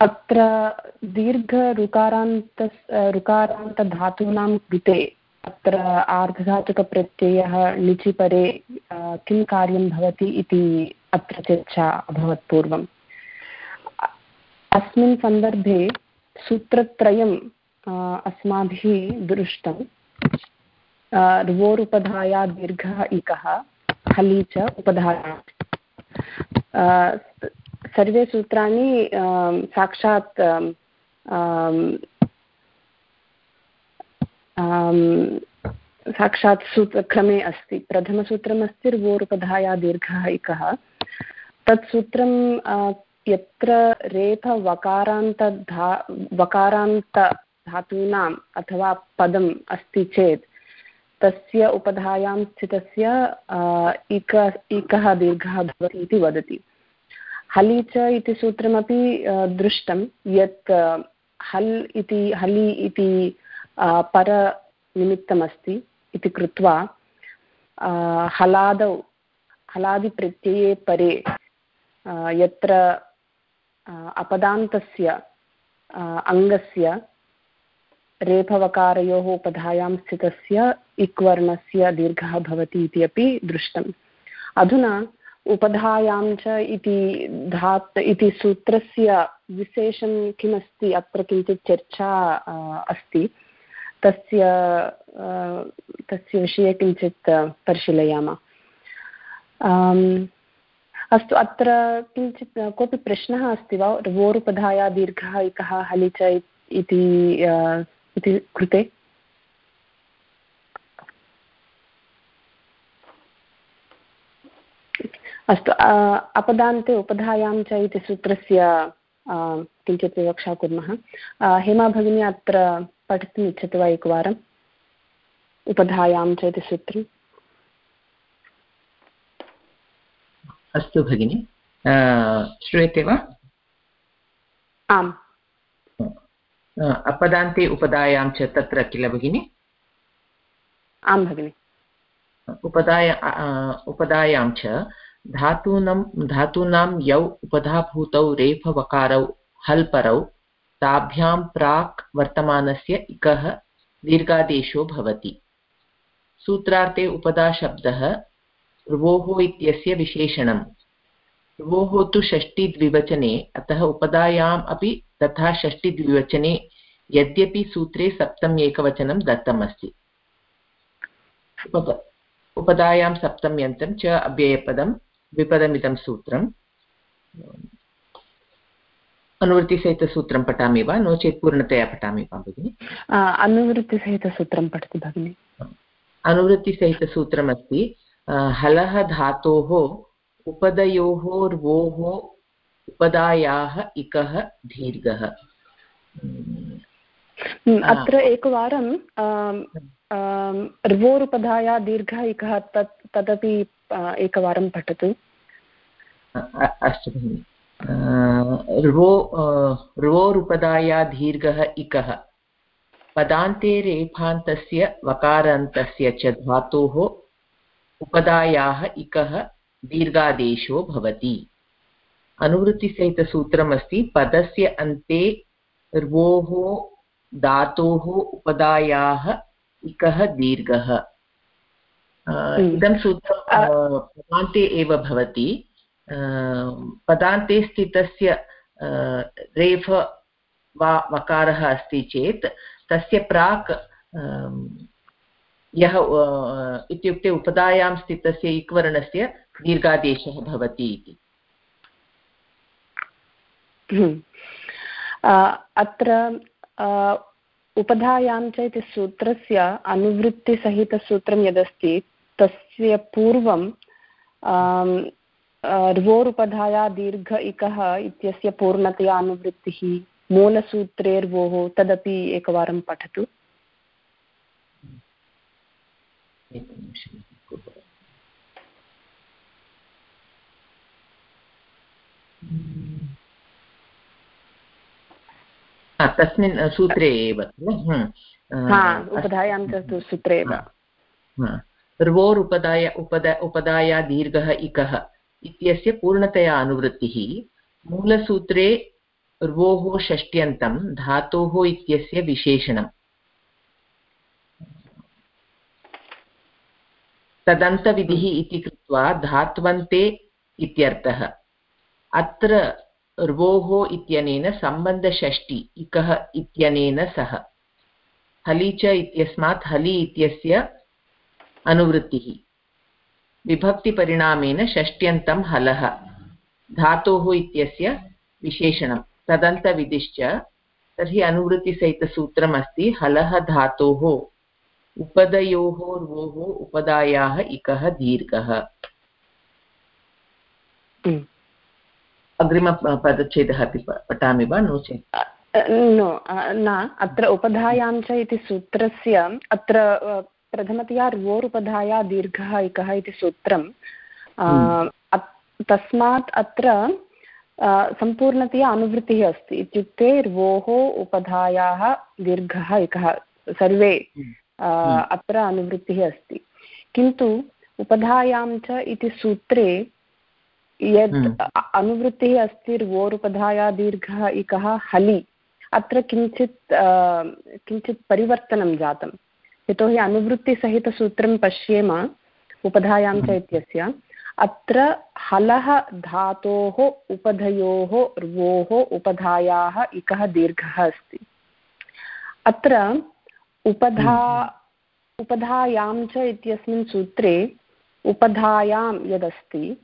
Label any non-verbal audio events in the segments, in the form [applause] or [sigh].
अत्र दीर्घऋकारान्त ऋकारान्तधातूनां कृते अत्र आर्धधातुकप्रत्ययः णिचि परे किं कार्यं भवति इति अत्र चर्चा अभवत् पूर्वम्। अस्मिन् सन्दर्भे सूत्रत्रयम् अस्माभिः दृष्टं ऋवोरुपधाया दीर्घः इकः हलि च उपधाया। सर्वे सूत्राणि साक्षात् साक्षात् सूत्रक्रमे अस्ति। प्रथमसूत्रमस्ति ऋवोरुपधाया दीर्घः इकः। तत् सूत्रं यत्र रेफवकारान्तधा वकारान्तधातूनाम् अथवा पदम् अस्ति चेत् तस्य उपधायां स्थितस्य इक इकः दीर्घः भवति इति वदति। हलि च इति सूत्रमपि दृष्टं, यत् हल् इति, हलि इति परनिमित्तमस्ति इति कृत्वा हलादौ, हलादिप्रत्यये परे यत्र अपदान्तस्य अङ्गस्य रेफवकारयोः उपधायां स्थितस्य इक्वर्णस्य दीर्घः भवति इति अपि दृष्टम्। अधुना उपधायां च इति धात्, इति सूत्रस्य विशेषं किमस्ति, अत्र किञ्चित् चर्चा अस्ति। तस्य तस्य विषये किञ्चित् परिशीलयामः। अस्तु, अत्र किञ्चित् कोऽपि प्रश्नः अस्ति वा? वोरुपधाया दीर्घः इकः हलि च इति कृते। अस्तु अपदान्ते उपधायां च इति सूत्रस्य किञ्चित् विवक्षा कुर्मः। हेमा भगिनी अत्र पठितुम् इच्छति वा एकवारम्? उपधायां च इति सूत्रम्। अस्तु भगिनि। श्रूयते वा? आम्। अपदान्ते उपधायां च तत्र किल भगिनि? आं भगिनि। उपधाय उपधायां च धातूनां धातूनां यौ उपधाभूतौ रेफवकारौ हल्परौ ताभ्यां प्राक् वर्तमानस्य इकः दीर्घादेशो भवति। सूत्रार्थे उपधाशब्दः ऋवोः इत्यस्य विशेषणम्। ऋवोः तु षष्टिद्विवचने अतः उपधायाम् अपि तथा षष्टिद्विवचने यद्यपि सूत्रे सप्तम् एकवचनं दत्तमस्ति। उपधायां सप्तम्यन्तं च अव्ययपदं विपदमिदं सूत्रम् अनुवृत्तिसहितसूत्रं पठामि वा? नो चेत् पूर्णतया पठामि वा, भगिनि? अनुवृत्तिसहितसूत्रं पठति, भगिनि। अनुवृत्तिसहितसूत्रमस्ति हलः धातोः उपदयोः र्वोः उपदायाः इकः दीर्घः। अत्र एकवारं र्वोरुपधाया दीर्घः इकः तत् तदपि एकवारं पठतु। अस्तु भगिनि। ऋवो ऋवोरुपदाया दीर्घः इकः। पदान्ते रेफान्तस्य वकारान्तस्य च धातोः उपदायाः इकः दीर्घादेशो भवति। अनुवृत्तिसहितसूत्रमस्ति पदस्य अन्ते र्वोः धातोः उपदायाः इकः दीर्घः। इदं सूत्रं पदान्ते एव भवति। पदान्ते स्थितस्य रेफ वा वकारः अस्ति चेत् तस्य प्राक् यः इत्युक्ते उपधायां स्थितस्य इक्वर्णस्य दीर्घादेशः भवति इति। अत्र उपधायां च इति सूत्रस्य अनुवृत्तिसहितसूत्रं यदस्ति, तस्य पूर्वं र्वोरुपधाया दीर्घ इकः इत्यस्य पूर्णतया अनुवृत्तिः, मूलसूत्रेर्वोः, तदपि एकवारं पठतु। तस्मिन् सूत्रे एव उपधायां च सूत्रे एव। र्वोरुपदाय उपद उपदाया दीर्घः इकः इत्यस्य पूर्णतया अनुवृत्तिः मूलसूत्रे र्वोः षष्ट्यन्तं धातोः इत्यस्य विशेषणम् तदन्तविधिः इति कृत्वा धात्वन्ते इत्यर्थः। अत्र र्वोः इत्यनेन सम्बन्धषष्टि इकः इत्यनेन सह। हलि च इत्यस्मात् हलि इत्यस्य अनुवृत्तिः। विभक्तिपरिणामेन षष्ट्यन्तं हलः। धातोः इत्यस्य विशेषणं। तदन्तविधिश्च तर्हि अनुवृत्तिसहितसूत्रम् अस्ति हलः धातोः। उपदयोः र्वोः उपदायाः इकः दीर्घः। अग्रिमपदच्छेदः अपि पठामि वा? नो चेत्। नो न अत्र उपधायां च इति सूत्रस्य अत्र प्रथमतया र्वोरुपधाया दीर्घः इकः इति सूत्रं हम्म। तस्मात् अत्र सम्पूर्णतया अनुवृत्तिः अस्ति। इत्युक्ते र्वोः उपधायाः दीर्घः इकः सर्वे हम्म। अत्र अनुवृत्तिः अस्ति। किन्तु उपधायां च इति सूत्रे यद् हम्म। अनुवृत्तिः अस्ति र्वोरुपधाया दीर्घः इकः हलि अत्र किञ्चित् किञ्चित् परिवर्तनं जातं यतोहि अनुवृत्तिसहितसूत्रं पश्येम उपधायां च हम्म। इत्यस्य अत्र हलः धातोः उपधयोः र्वोः उपधायाः इकः दीर्घः अस्ति अत्र उपधा हम्म। उपधायां च इत्यस्मिन् सूत्रे उपधायां यदस्ति।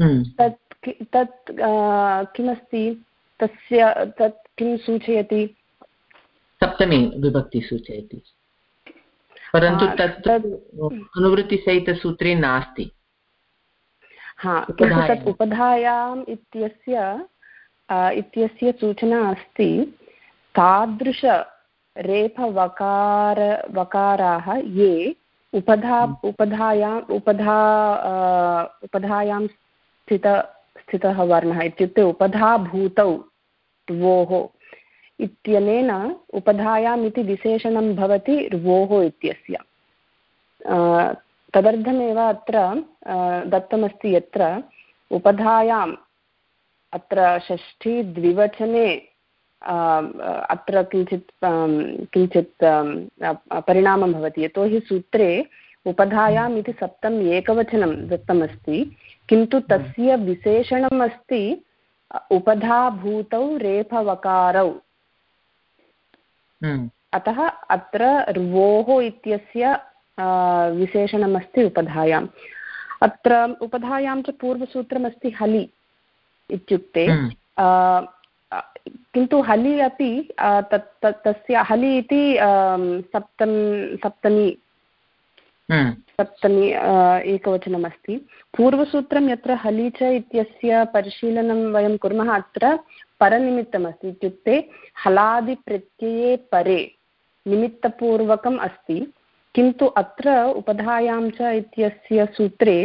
तत् तत् किमस्ति? तस्य तत् किं सूचयति? सप्तमी विभक्ति सूचयति। परन्तु तत् अनुवृत्तिसहितसूत्रे नास्ति। हा किन्तु तत् उपधायाम् इत्यस्य इत्यस्य सूचना अस्ति। तादृशरेफवकार वकाराः ये उपधा हम्म। उपधायाम् उपधा उपधायां स्थित स्थितः वर्णः इत्युक्ते उपधाभूतौ र्वोः इत्यनेन उपधायाम् इति विशेषणं भवति र्वोः इत्यस्य. तदर्थमेव अत्र दत्तमस्ति यत्र, उपधायाम् अत्र षष्ठी द्विवचने अत्र किञ्चित् किञ्चित् परिणामं भवति. यतोहि सूत्रे उपधायाम् इति सप्तम् एकवचनं दत्तमस्ति किन्तु तस्य विशेषणम् अस्ति उपधाभूतौ रेफवकारौ हम्म। अतः अत्र र्वोः इत्यस्य विशेषणमस्ति उपधायाम् अत्र उपधायां च पूर्वसूत्रमस्ति हलि इत्युक्ते हम्म। किन्तु हलि अपि तत् तस्य हलि इति सप्तम सप्तमी हम्म। सप्तमी एकवचनमस्ति। पूर्वसूत्रं यत्र हलि च इत्यस्य परिशीलनं वयं कुर्मः अत्र परनिमित्तमस्ति इत्युक्ते हलादिप्रत्यये परे निमित्तपूर्वकम् अस्ति। किन्तु अत्र उपधायां च इत्यस्य सूत्रे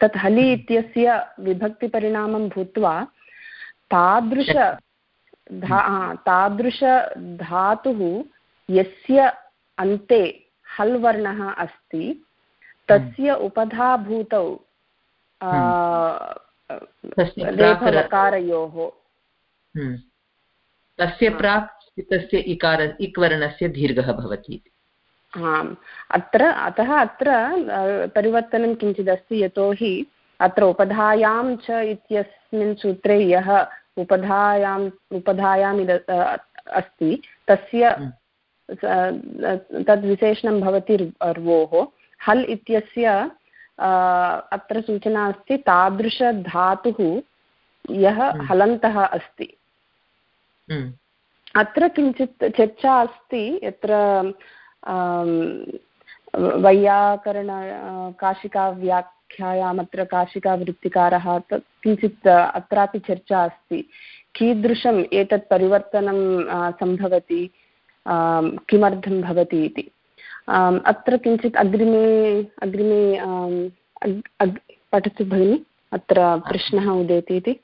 तत् हलि हम्म। इत्यस्य विभक्तिपरिणामं भूत्वा तादृश धा तादृशधातुः यस्य अन्ते हल् वर्णः अस्ति तस्य हम्म। उपधाभूतौ लेखकारयोः हम्म। तस्य प्राक् तस्य इकार इक्वर्णस्य दीर्घः भवति आम् अत्र अतः अत्र परिवर्तनं किञ्चिदस्ति यतोहि अत्र उपधायां च इत्यस्मिन् सूत्रे यः उपधायाम् उपधायाम् इद अस्ति तस्य हम्म। तद्विशेषणं भवति र्वोः हल् इत्यस्य अत्र सूचना अस्ति तादृशधातुः यः हम्म। हलन्तः अस्ति हम्म। अत्र किञ्चित् चर्चा अस्ति यत्र वैयाकरण काशिकाव्याख्यायाम् अत्र काशिकावृत्तिकारः तत् किञ्चित् अत्रापि चर्चा अस्ति कीदृशम् एतत् परिवर्तनं सम्भवति किमर्थं भवति इति। अत्र किञ्चित् अग्रिमे अग्रिमे पठतु भगिनि, अत्र प्रश्नः उदेति इति।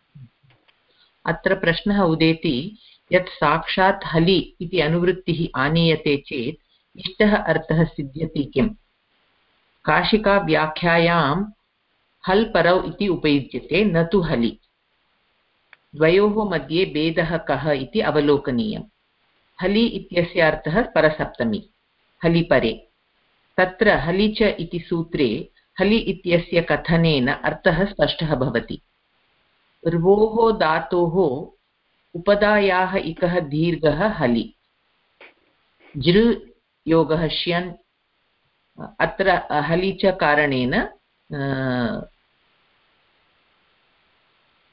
अत्र प्रश्नः उदेति, यत् साक्षात् हलि इति अनुवृत्तिः आनीयते चेत् इष्टः अर्थः सिद्ध्यति किम्? काशिकाव्याख्यायां हल् परौ इति उपयुज्यते, न तु हलि। द्वयोः मध्ये भेदः कः इति अवलोकनीयम्। हलि इत्यस्य अर्थः परसप्तमी, हलिपरे। तत्र हलि च इति सूत्रे हलि इत्यस्य कथनेन अर्थः स्पष्टः भवति। र्वोः धातोः उपधायाः इकः दीर्घः हलि। जृ योगः श्यन्। अत्र हलि च कारणेन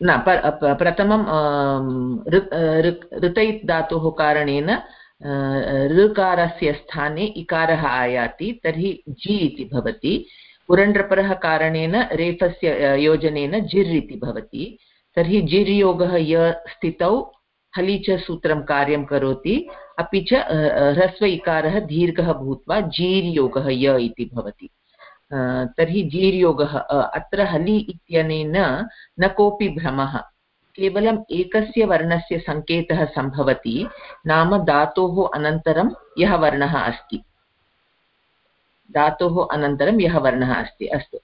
न प्रथमं ऋतैत् धातोः कारणेन ऋकारस्य स्थाने इकारः आयाति, तर्हि जि इति भवति। पुरण्ड्रपरः कारणेन, रेफस्य योजनेन जिर् इति भवति। तर्हि जिर् योगः य स्थितौ, हलि च सूत्रं कार्यं करोति। अपि च ह्रस्व इकारः दीर्घः भूत्वा जीर्योगः य इति भवति। तर्हि जीर्योगः अत्र हलि इत्यनेन न कोऽपि भ्रमः। केवलम् एकस्य वर्णस्य सङ्केतः सम्भवति, नाम धातोः अनन्तरं यः वर्णः अस्ति। धातोः अनन्तरं यः वर्णः अस्ति, अस्तु।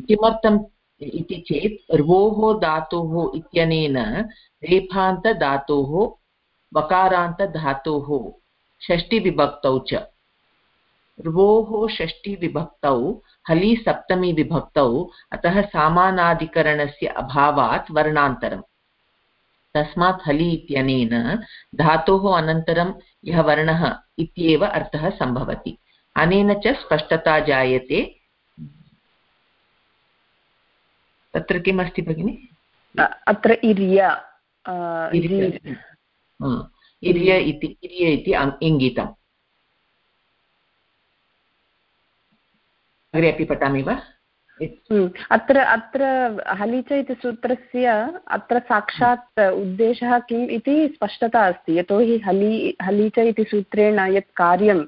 किमर्थम् इति चेत्, र्वोः धातोः इत्यनेन रेफान्तधातोः, वकारान्तधातोः षष्टिविभक्तौ च। र्वोः षष्टिविभक्तौ हलि सप्तमीविभक्तौ अतः सामानाधिकरणस्य अभावात् वर्णान्तरम् तस्मात् हलि इत्यनेन धातोः अनन्तरं यः वर्णः इत्येव अर्थः सम्भवति अनेन च स्पष्टता जायते तत्र किम् अस्ति भगिनि अत्र इर्य इर्य इति इर्य इति इङ्गितम् अग्रे अपि पठामि वा हम्म, अत्र अत्र हलिच इति सूत्रस्य अत्र साक्षात् उद्देशः किम् इति स्पष्टता अस्ति यतोहि हलि हलिच इति सूत्रेण यत् कार्यं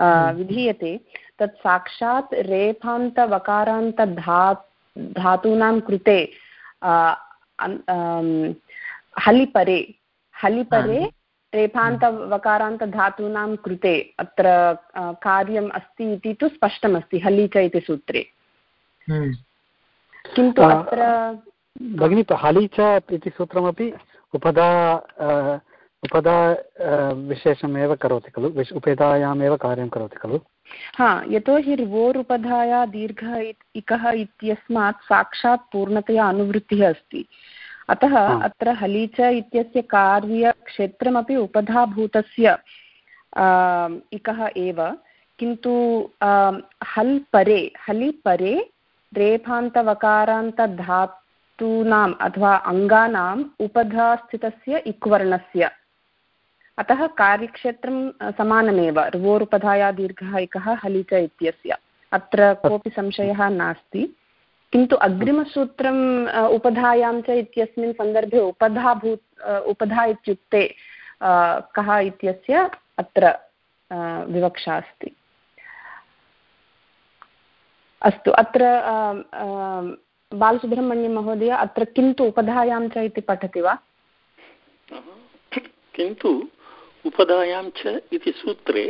हम्म। विधीयते तत् साक्षात् रेफान्तवकारान्तधा धातूनां कृते हलिपरे हलिपरे रेफान्तवकारान्तधातूनां कृते अत्र कार्यम् अस्ति इति तु स्पष्टमस्ति हलि इति सूत्रे। हम्म। किन्तु अत्र भगिनि हलि इति सूत्रमपि उपदा उपदा विशेषमेव करोति खलु? उपधायामेव कार्यं करोति खलु? हा यतोहि र्वोरुपधाया दीर्घः इकः इत्यस्मात् साक्षात् पूर्णतया अनुवृत्तिः अस्ति। अतः अत्र हलीच इत्यस्य कार्यक्षेत्रमपि उपधाभूतस्य इकः एव। किन्तु हल् परे हलि परे रेफान्तवकारान्तधातूनाम् अथवा अङ्गानाम् उपधास्थितस्य इक्वर्णस्य। अतः कार्यक्षेत्रं समानमेव। रुवोरुपधाया दीर्घः एकः हलिच इत्यस्य। अत्र कोऽपि संशयः नास्ति। किन्तु अग्रिमसूत्रम् उपधायां च इत्यस्मिन् सन्दर्भे उपधा भू उपधा इत्युक्ते कः इत्यस्य अत्र विवक्षा अस्ति। अस्तु, अत्र बालसुब्रह्मण्यं महोदय, अत्र किन्तु उपधायां च इति पठति वा? किन्तु उपधायां च इति सूत्रे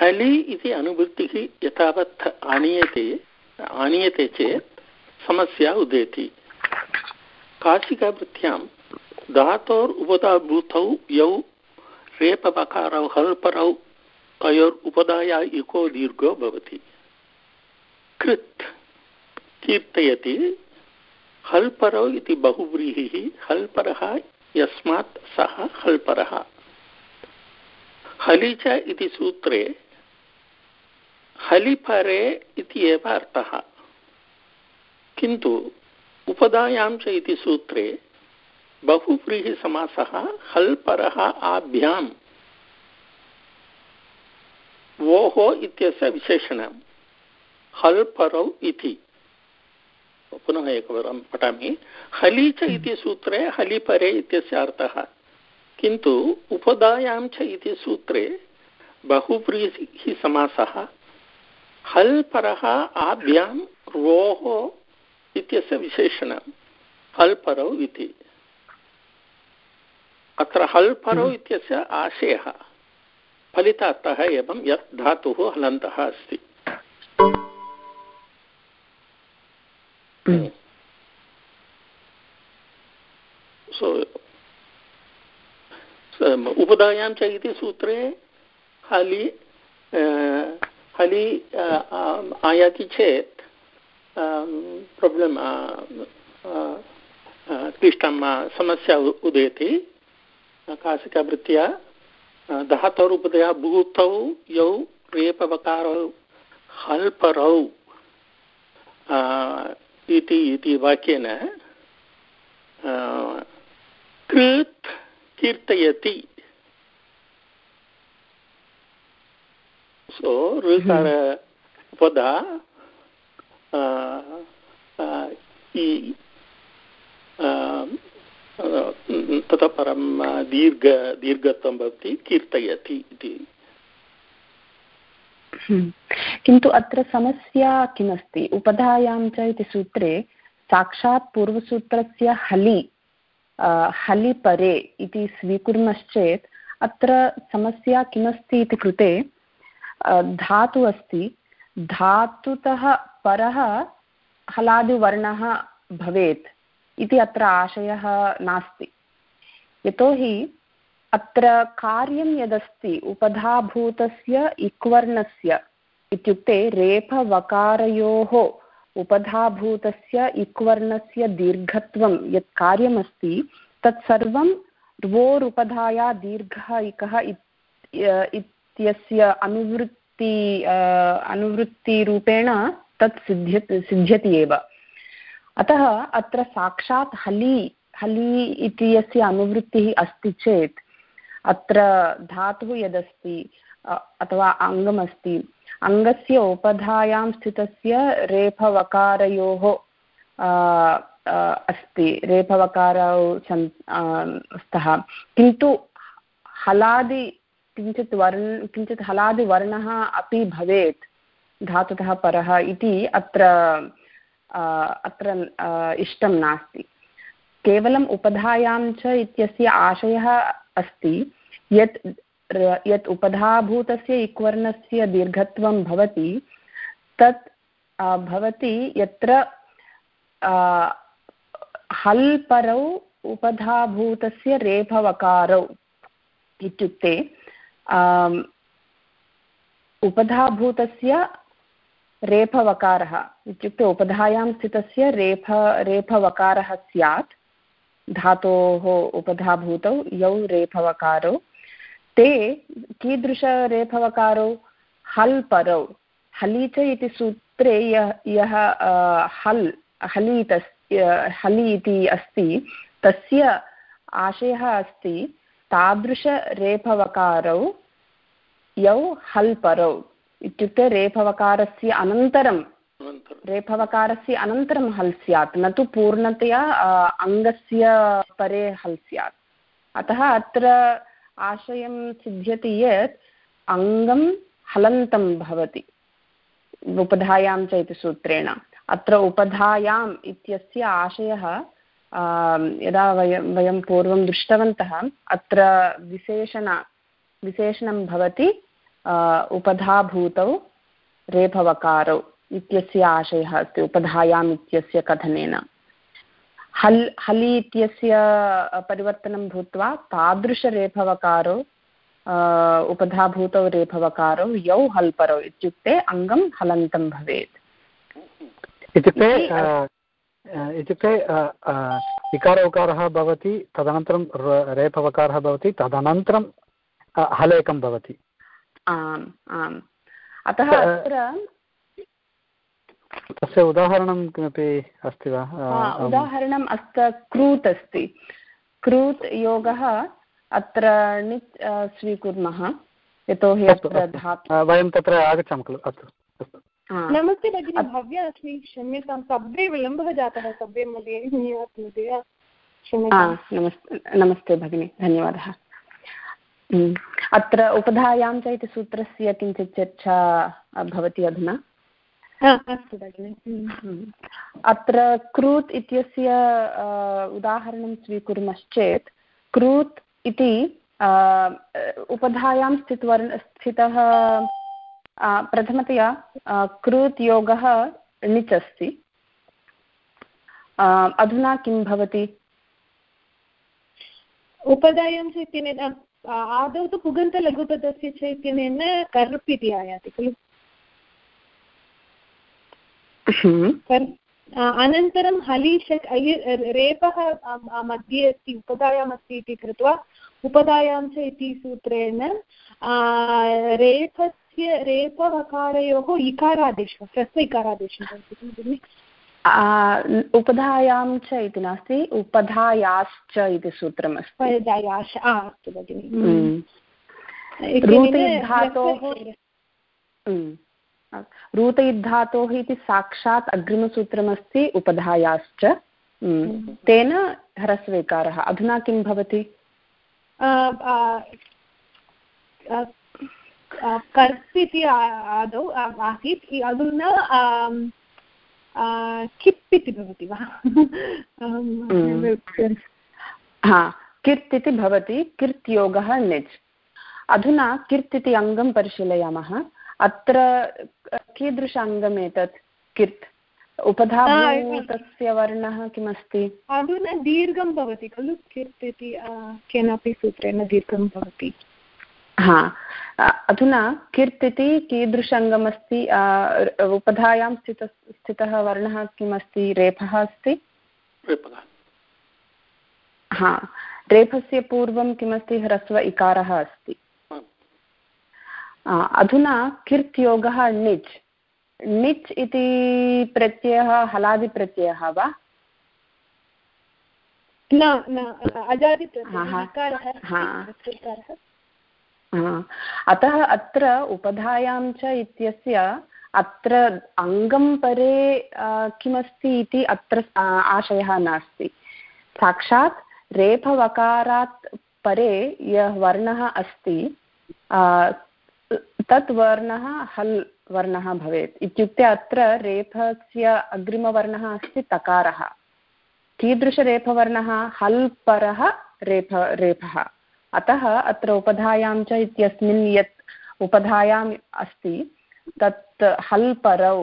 हलि इति अनुवृत्तिः यथावत् आनीयते आनीयते चेत् समस्या उदेति। काशिकावृत्त्यां धातोर् उपदाभूतौ यौ रेपवकारौ हल्परौ तयोर् उपदाया इको दीर्घो भवति। कृत् कीर्तयति हल्परौ इति बहुव्रीहिः हल्परः यस्मात् सः हल्परः। हलि च इति सूत्रे हलिपरे इति एव अर्थः। किन्तु उपदायां च इति सूत्रे बहुव्रीहिसमासः हल्परः आभ्यां वोः इत्यस्य विशेषणं हल्परौ इति। पुनः एकवारं पठामि। हलि च इति सूत्रे हलिपरे इत्यस्य अर्थः। किन्तु उपदायां च इति सूत्रे बहुव्रीहिः समासः हल्परः आभ्यां रोः इत्यस्य विशेषणं हल्परौ इति। अत्र हल्परौ हम्म। इत्यस्य आशयः फलितार्थः एवं यत् धातुः हलन्तः अस्ति। सो उपधायां च इति सूत्रे हलि हलि आयाति चेत् प्राब्लम् क्लिष्टं समस्या उदेति कासिकावृत्त्या धातोरुपदया भूतौ यौ रेपवकारौ हल्परौ इति इति वाक्येन कृत् कीर्तयति। सो ऋकार पदा ततः परं दीर्घ दीर्घत्वं भवति कीर्तयति इति। किन्तु अत्र समस्या किमस्ति उपधायां च इति सूत्रे साक्षात् पूर्वसूत्रस्य हलि हलिपरे इति स्वीकुर्मश्चेत् अत्र समस्या किमस्ति इति कृते धातु अस्ति धातुतः परः हलादिवर्णः भवेत् इति अत्र आशयः नास्ति। यतोहि अत्र कार्यं यदस्ति उपधाभूतस्य इक्वर्णस्य इत्युक्ते रेफवकारयोः उपधाभूतस्य इक्वर्णस्य दीर्घत्वं यत् कार्यमस्ति, तत्सर्वं र्वोरुपधाया दीर्घः इकः इत्यस्य अनुवृत्ति अनुवृत्तिरूपेण तत् सिद्ध्य, सिद्ध्यति एव। अतः अत्र साक्षात् हलि हलि इति यस्य अनुवृत्तिः अस्ति चेत्, अत्र धातुः यदस्ति अथवा अङ्गमस्ति, अङ्गस्य उपधायां स्थितस्य रेफवकारयोः अस्ति, रेफवकारौ सन् स्तः। किन्तु हलादि किञ्चित् वर्ण, किञ्चित् हलादिवर्णः अपि भवेत्, धातुतः परः इति अत्र अत्र इष्टं नास्ति। केवलम् उपधायां च इत्यस्य आशयः अस्ति, यत् यत् उपधाभूतस्य इक्वर्णस्य दीर्घत्वं भवति, तत् भवति यत्र हल् परौ उपधाभूतस्य रेफवकारौ इत्युक्ते उपधाभूतस्य रेफवकारः इत्युक्ते उपधायां स्थितस्य रेफ, रेफवकारः स्यात्, धातोः उपधाभूतौ, यौ रेफवकारौ। ते कीदृशरेफवकारौ हल् परौ। हलि च इति सूत्रे यः यः हल्, हलि हली इति अस्ति, तस्य आशयः अस्ति तादृशरेफवकारौ यौ हल् परौ इत्युक्ते रेफवकारस्य अनन्तरं रेफवकारस्य अनन्तरं हल् स्यात् न तु पूर्णतया अङ्गस्य परे हल् स्यात्। अतः अत्र आशयं सिद्ध्यति यत् अङ्गं हलन्तं भवति उपधायां च इति सूत्रेण। अत्र उपधायाम् इत्यस्य आशयः यदा वयं वयं पूर्वं दृष्टवन्तः अत्र विशेषण विशेषणं भवति उपधाभूतौ रेफवकारौ इत्यस्य आशयः अस्ति उपधायाम् इत्यस्य कथनेन। हल् हलि इत्यस्य परिवर्तनं भूत्वा तादृशरेफवकारौ उपधाभूतौ रेफवकारौ यौ हल्परौ इत्युक्ते अङ्गं हलन्तं भवेत्। इत्युक्ते इत्युक्ते इकार उकारः भवति तदनन्तरं रेफवकारः भवति तदनन्तरं हलेकं भवति। आम् आम्। अतः अत्र तस्य उदाहरणं किमपि अस्ति वा? उदाहरणम् अत्र क्रूत् अस्ति। क्रूत् योगः अत्र णित् स्वीकुर्मः यतोहि वयं तत्र आगच्छामः खलु अस्तु। नमस्ते भगिनि भव्या अस्मि क्षम्यतां। शब्दे विलम्बः जातः शब्दे मध्ये महोदय नमस्ते नमस्ते भगिनि धन्यवादः। अत्र उपधायां च इति सूत्रस्य किञ्चित् चर्चा भवति अधुना? अस्तु भगिनि। अत्र क्रूत् इत्यस्य उदाहरणं स्वीकुर्मश्चेत् क्रूत् इति उपधायां स्थितवर्ण स्थितः प्रथमतया क्रूत् योगः णिच् अस्ति अधुना किं भवति? उपदायं इत्यनेन आदौ तु पुगन्तलघुपदस्य च इत्यनेन कर्प् इति आयाति खलु। हम्म। अनन्तरं हलीषट् रेपः मध्ये अस्ति उपधायाम् अस्ति इति कृत्वा उपधायां च इति सूत्रेण रेफस्य रेपवकारयोः इकारादेशः ह्रस्व इकारादेशः उपधायां च इति नास्ति उपधायाश्च इति सूत्रमस्ति। उपधायाश्च अस्तु भगिनि। धातोः रूतयिद्धातोः इति साक्षात् अग्रिमसूत्रमस्ति उपधायाश्च। तेन ह्रस्वेकारः अधुना किं भवति? कर्स् इति आदौ आसीत्। अधुना किप् इति भवति वा? [laughs] हा किर्त् इति भवति किर्त्योगः निच् अधुना किर्त् इति अङ्गं परिशीलयामः। अत्र कीदृश अङ्गम् एतत् किर्त् उपधाभूतस्य वर्णः किमस्ति? अधुना दीर्घं भवति खलु किर्त् इति केनापि सूत्रेण दीर्घं भवति। हा. अधुना किर्त् इति कीदृश अङ्गमस्ति उपधायां स्थित स्थितः वर्णः किमस्ति? रेफः अस्ति? हा. रेफस्य पूर्वं किमस्ति? ह्रस्व इकारः अस्ति. अधुना किर्त्योगः णिच् णिच् इति प्रत्ययः हलादिप्रत्ययः वा? न न अतः अत्र उपधायां च इत्यस्य अत्र अङ्गं परे किमस्ति इति अत्र आशयः नास्ति. साक्षात् रेफवकारात् परे यः वर्णः अस्ति तत् वर्णः हल् वर्णः भवेत्. इत्युक्ते अत्र रेफस्य अग्रिमवर्णः अस्ति तकारः. कीदृशरेफवर्णः? हल् परः रेफ, रेफः. अतः अत्र उपधायां च इत्यस्मिन् यत् उपधायाम् अस्ति, तत् हल् परौ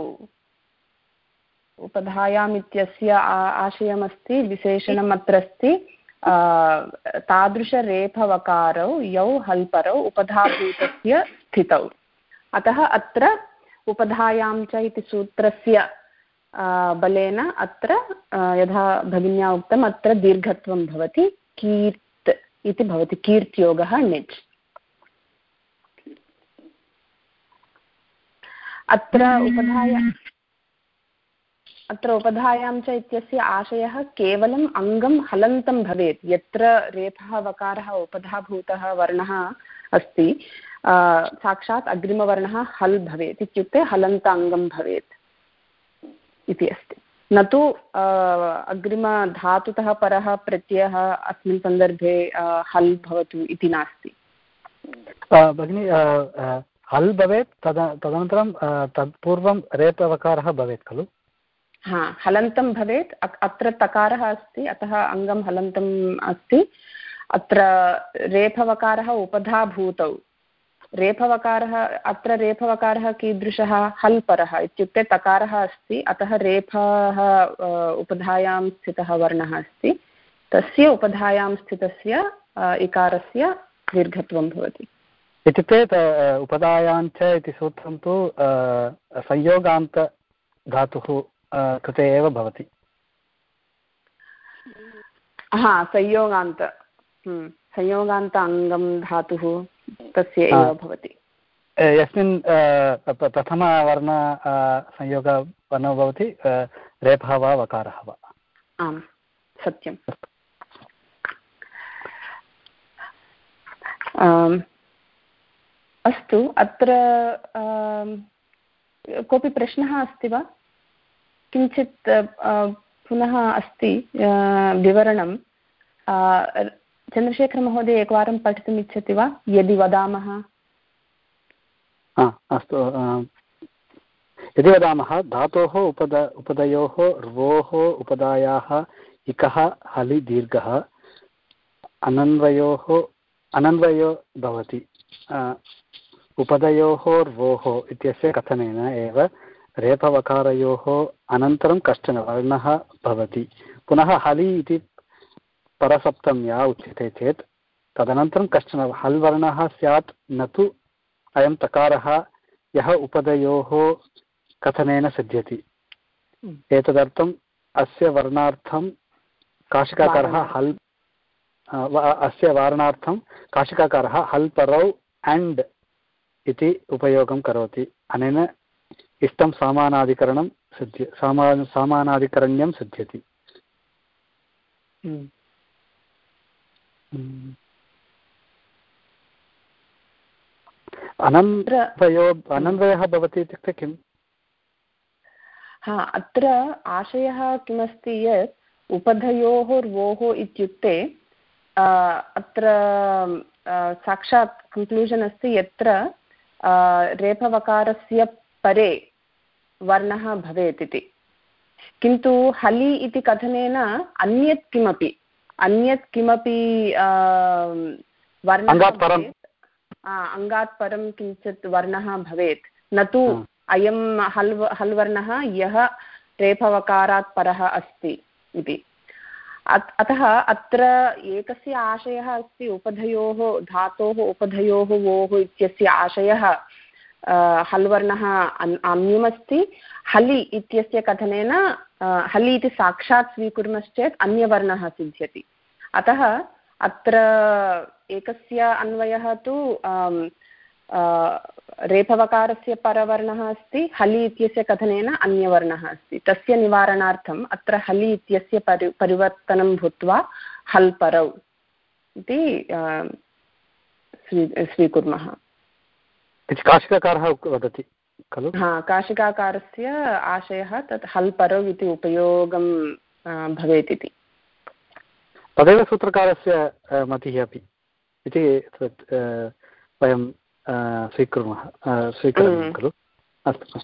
उपधायाम् इत्यस्य आशयमस्ति, विशेषणम् अत्र अस्ति तादृशरेफवकारौ यौ हल्परौ उपधाभूतस्य स्थितौ। अतः अत्र उपधायां च इति सूत्रस्य बलेन अत्र यथा भगिन्या उक्तम्, अत्र दीर्घत्वं भवति, कीर्त्। इति भवति कीर्त्योगः णिच् अत्र उपधाया अत्र उपधायां च इत्यस्य आशयः केवलम् अङ्गं हलन्तं भवेत्। यत्र रेफः वकारः उपधाभूतः वर्णः अस्ति साक्षात् अग्रिमवर्णः हल् भवेत्। इत्युक्ते हलन्त अङ्गं भवेत्। इति अस्ति। न तु अग्रिमधातुतः परः प्रत्ययः अस्मिन् सन्दर्भे हल् भवतु इति नास्ति। भगिनि हल् भवेत् तद तदनन्तरं तत्पूर्वं रेपवकारः भवेत् खलु? हा हलन्तं भवेत् अत्र तकारः अस्ति अतः अङ्गं हलन्तम् अस्ति। अत्र रेफवकारः उपधाभूतौ। रेफवकारः अत्र रेफवकारः कीदृशः? हल् परः इत्युक्ते तकारः अस्ति अतः रेफः उपधायां स्थितः वर्णः अस्ति। तस्य उपधायां स्थितस्य इकारस्य दीर्घत्वं भवति। इत्युक्ते उपधायां च इति सूत्रं तु संयोगान्तधातुः कृते एव भवति। हा संयोगान्त हम्म, संयोगान्त अङ्गं धातुः। तस्य एव भवति। यस्मिन् प्रथमवर्ण संयोगवर्णो भवति रेफः वा वकारः वा? आम् सत्यम्। अस्तु अत्र कोऽपि प्रश्नः अस्ति वा? किञ्चित् पुनः अस्ति विवरणं। चन्द्रशेखरमहोदय एकवारं पठितुम् इच्छति वा? यदि वदामः। अस्तु यदि वदामः, धातोः उपद, उपदयोः र्वोः उपदायाः इकः हलि दीर्घः, अनन्वयोः, अनन्वयो भवति उपदयोः र्वोः इत्यस्य कथनेन एव रेफवकारयोः अनन्तरं कश्चन वर्णः भवति। पुनः हलि इति परसप्तम्या उच्यते चेत् तदनन्तरं कश्चन हल् वर्णः स्यात् न तु अयं तकारः यः उपदयोः कथनेन सिद्ध्यति एतदर्थम् अस्य वर्णार्थं काशिकाकारः हल् अस्य वारणार्थं काशिकाकारः हल् परौ अण्ड् इति उपयोगं करोति अनेन इष्टं सामानाधिकरणं सिद्ध्य सामा सामानाधिकरण्यं सिद्ध्यति हम्म। हम्म। अनन्वयो अनन्वयः भवति इत्युक्ते किम्? हा अत्र आशयः किमस्ति यत् उपधयोः इत्युक्ते अत्र साक्षात् कन्क्लूषन् अस्ति यत्र रेफवकारस्य परे वर्णः भवेत् इति। किन्तु हलि इति कथनेन अन्यत् किमपि अन्यत् किमपि वर्णः अङ्गात् परं किञ्चित् वर्णः भवेत्। न तु अयं हल् हल् वर्णः यः रेफवकारात् परः अस्ति इति। अतः अत्र एकस्य आशयः अस्ति उपधयोः धातोः उपधयोः वोः इत्यस्य आशयः। हल् वर्णः अन्यमस्ति हलि इत्यस्य कथनेन हलि इति साक्षात् स्वीकुर्मश्चेत् अन्यवर्णः सिद्ध्यति। अतः अत्र एकस्य अन्वयः तु रेफवकारस्य परवर्णः अस्ति, हलि इत्यस्य कथनेन अन्यवर्णः अस्ति। तस्य निवारणार्थम् अत्र हलि इत्यस्य परि, परिवर्तनं भूत्वा हल् परौ इति स्वी, स्वीकुर्मः। काशिकाकारः वदति खलु? हा काशिकाकारस्य आशयः तत् हल् परौ इति उपयोगं भवेत् इति। तदेव सूत्रकारस्य मतिः अपि। इति वयं स्वीकुर्मः स्वीकरणीयं खलु? अस्तु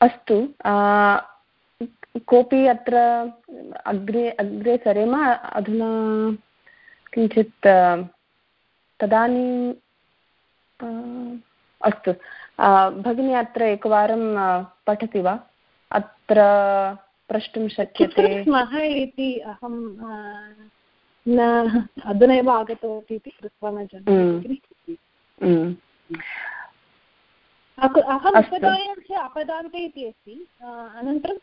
अस्तु। कोऽपि अत्र अग्रे अग्रे सरेम अधुना किञ्चित् तदानीं अस्तु। भगिनी अत्र एकवारं पठति वा? अत्र प्रष्टुं शक्यते। इति अहं न अधुना एव आगतवती इति कृत्वा न जानामि हम्म। अहम् उपधायां च अपदान्ते इति अस्ति। अनन्तरं?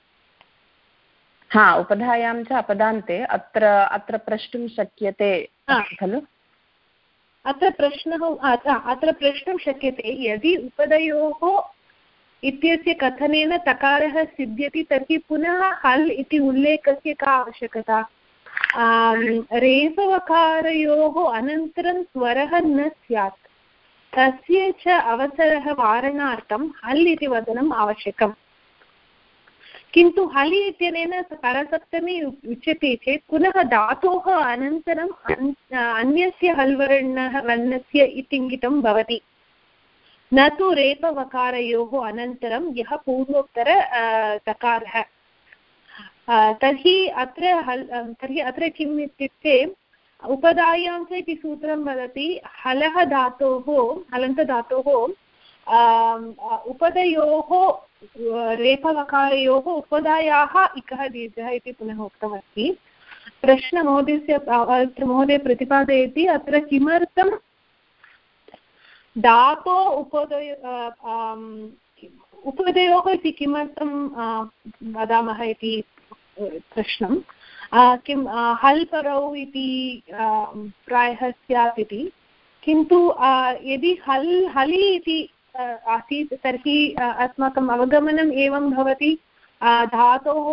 हा उपधायां च अपदान्ते। अत्र अत्र प्रष्टुं शक्यते। खलु? अत्र प्रश्नः अत्र प्रष्टुं शक्यते यदि उपदयोः इत्यस्य कथनेन तकारः सिद्ध्यति तर्हि पुनः हल् इति उल्लेखस्य का आवश्यकता? रेफवकारयोः अनन्तरं स्वरः न स्यात्। तस्य च अवसरः वारणार्थं हल् इति वदनम् आवश्यकम्। किन्तु हलि इत्यनेन परसप्तमी उच्यते चेत् पुनः धातोः अनन्तरम् अन्यस्य हल् वर्णः वर्णस्य इतिङ्गितं भवति। न तु रेपवकारयोः अनन्तरं यः पूर्वोत्तर तकारः। तर्हि अत्र हल् तर्हि अत्र किम् इत्युक्ते उपधायां इति सूत्रं वदति हलः धातोः हलन्तधातोः उपदयोः रेफवकारयोः उपधायाः इकः दीर्घः इति पुनः उक्तमस्ति। प्रश्नमहोदयस्य अत्र महोदय प्रतिपादयति, अत्र किमर्थं धातो उपदय उपदयोः इति किमर्थं वदामः इति प्रश्नं। किं हल् परौ इति प्रायः स्यात् इति। किन्तु यदि हल्, हलि इति आसीत् तर्हि अस्माकम् अवगमनम् एवं भवति। धातोः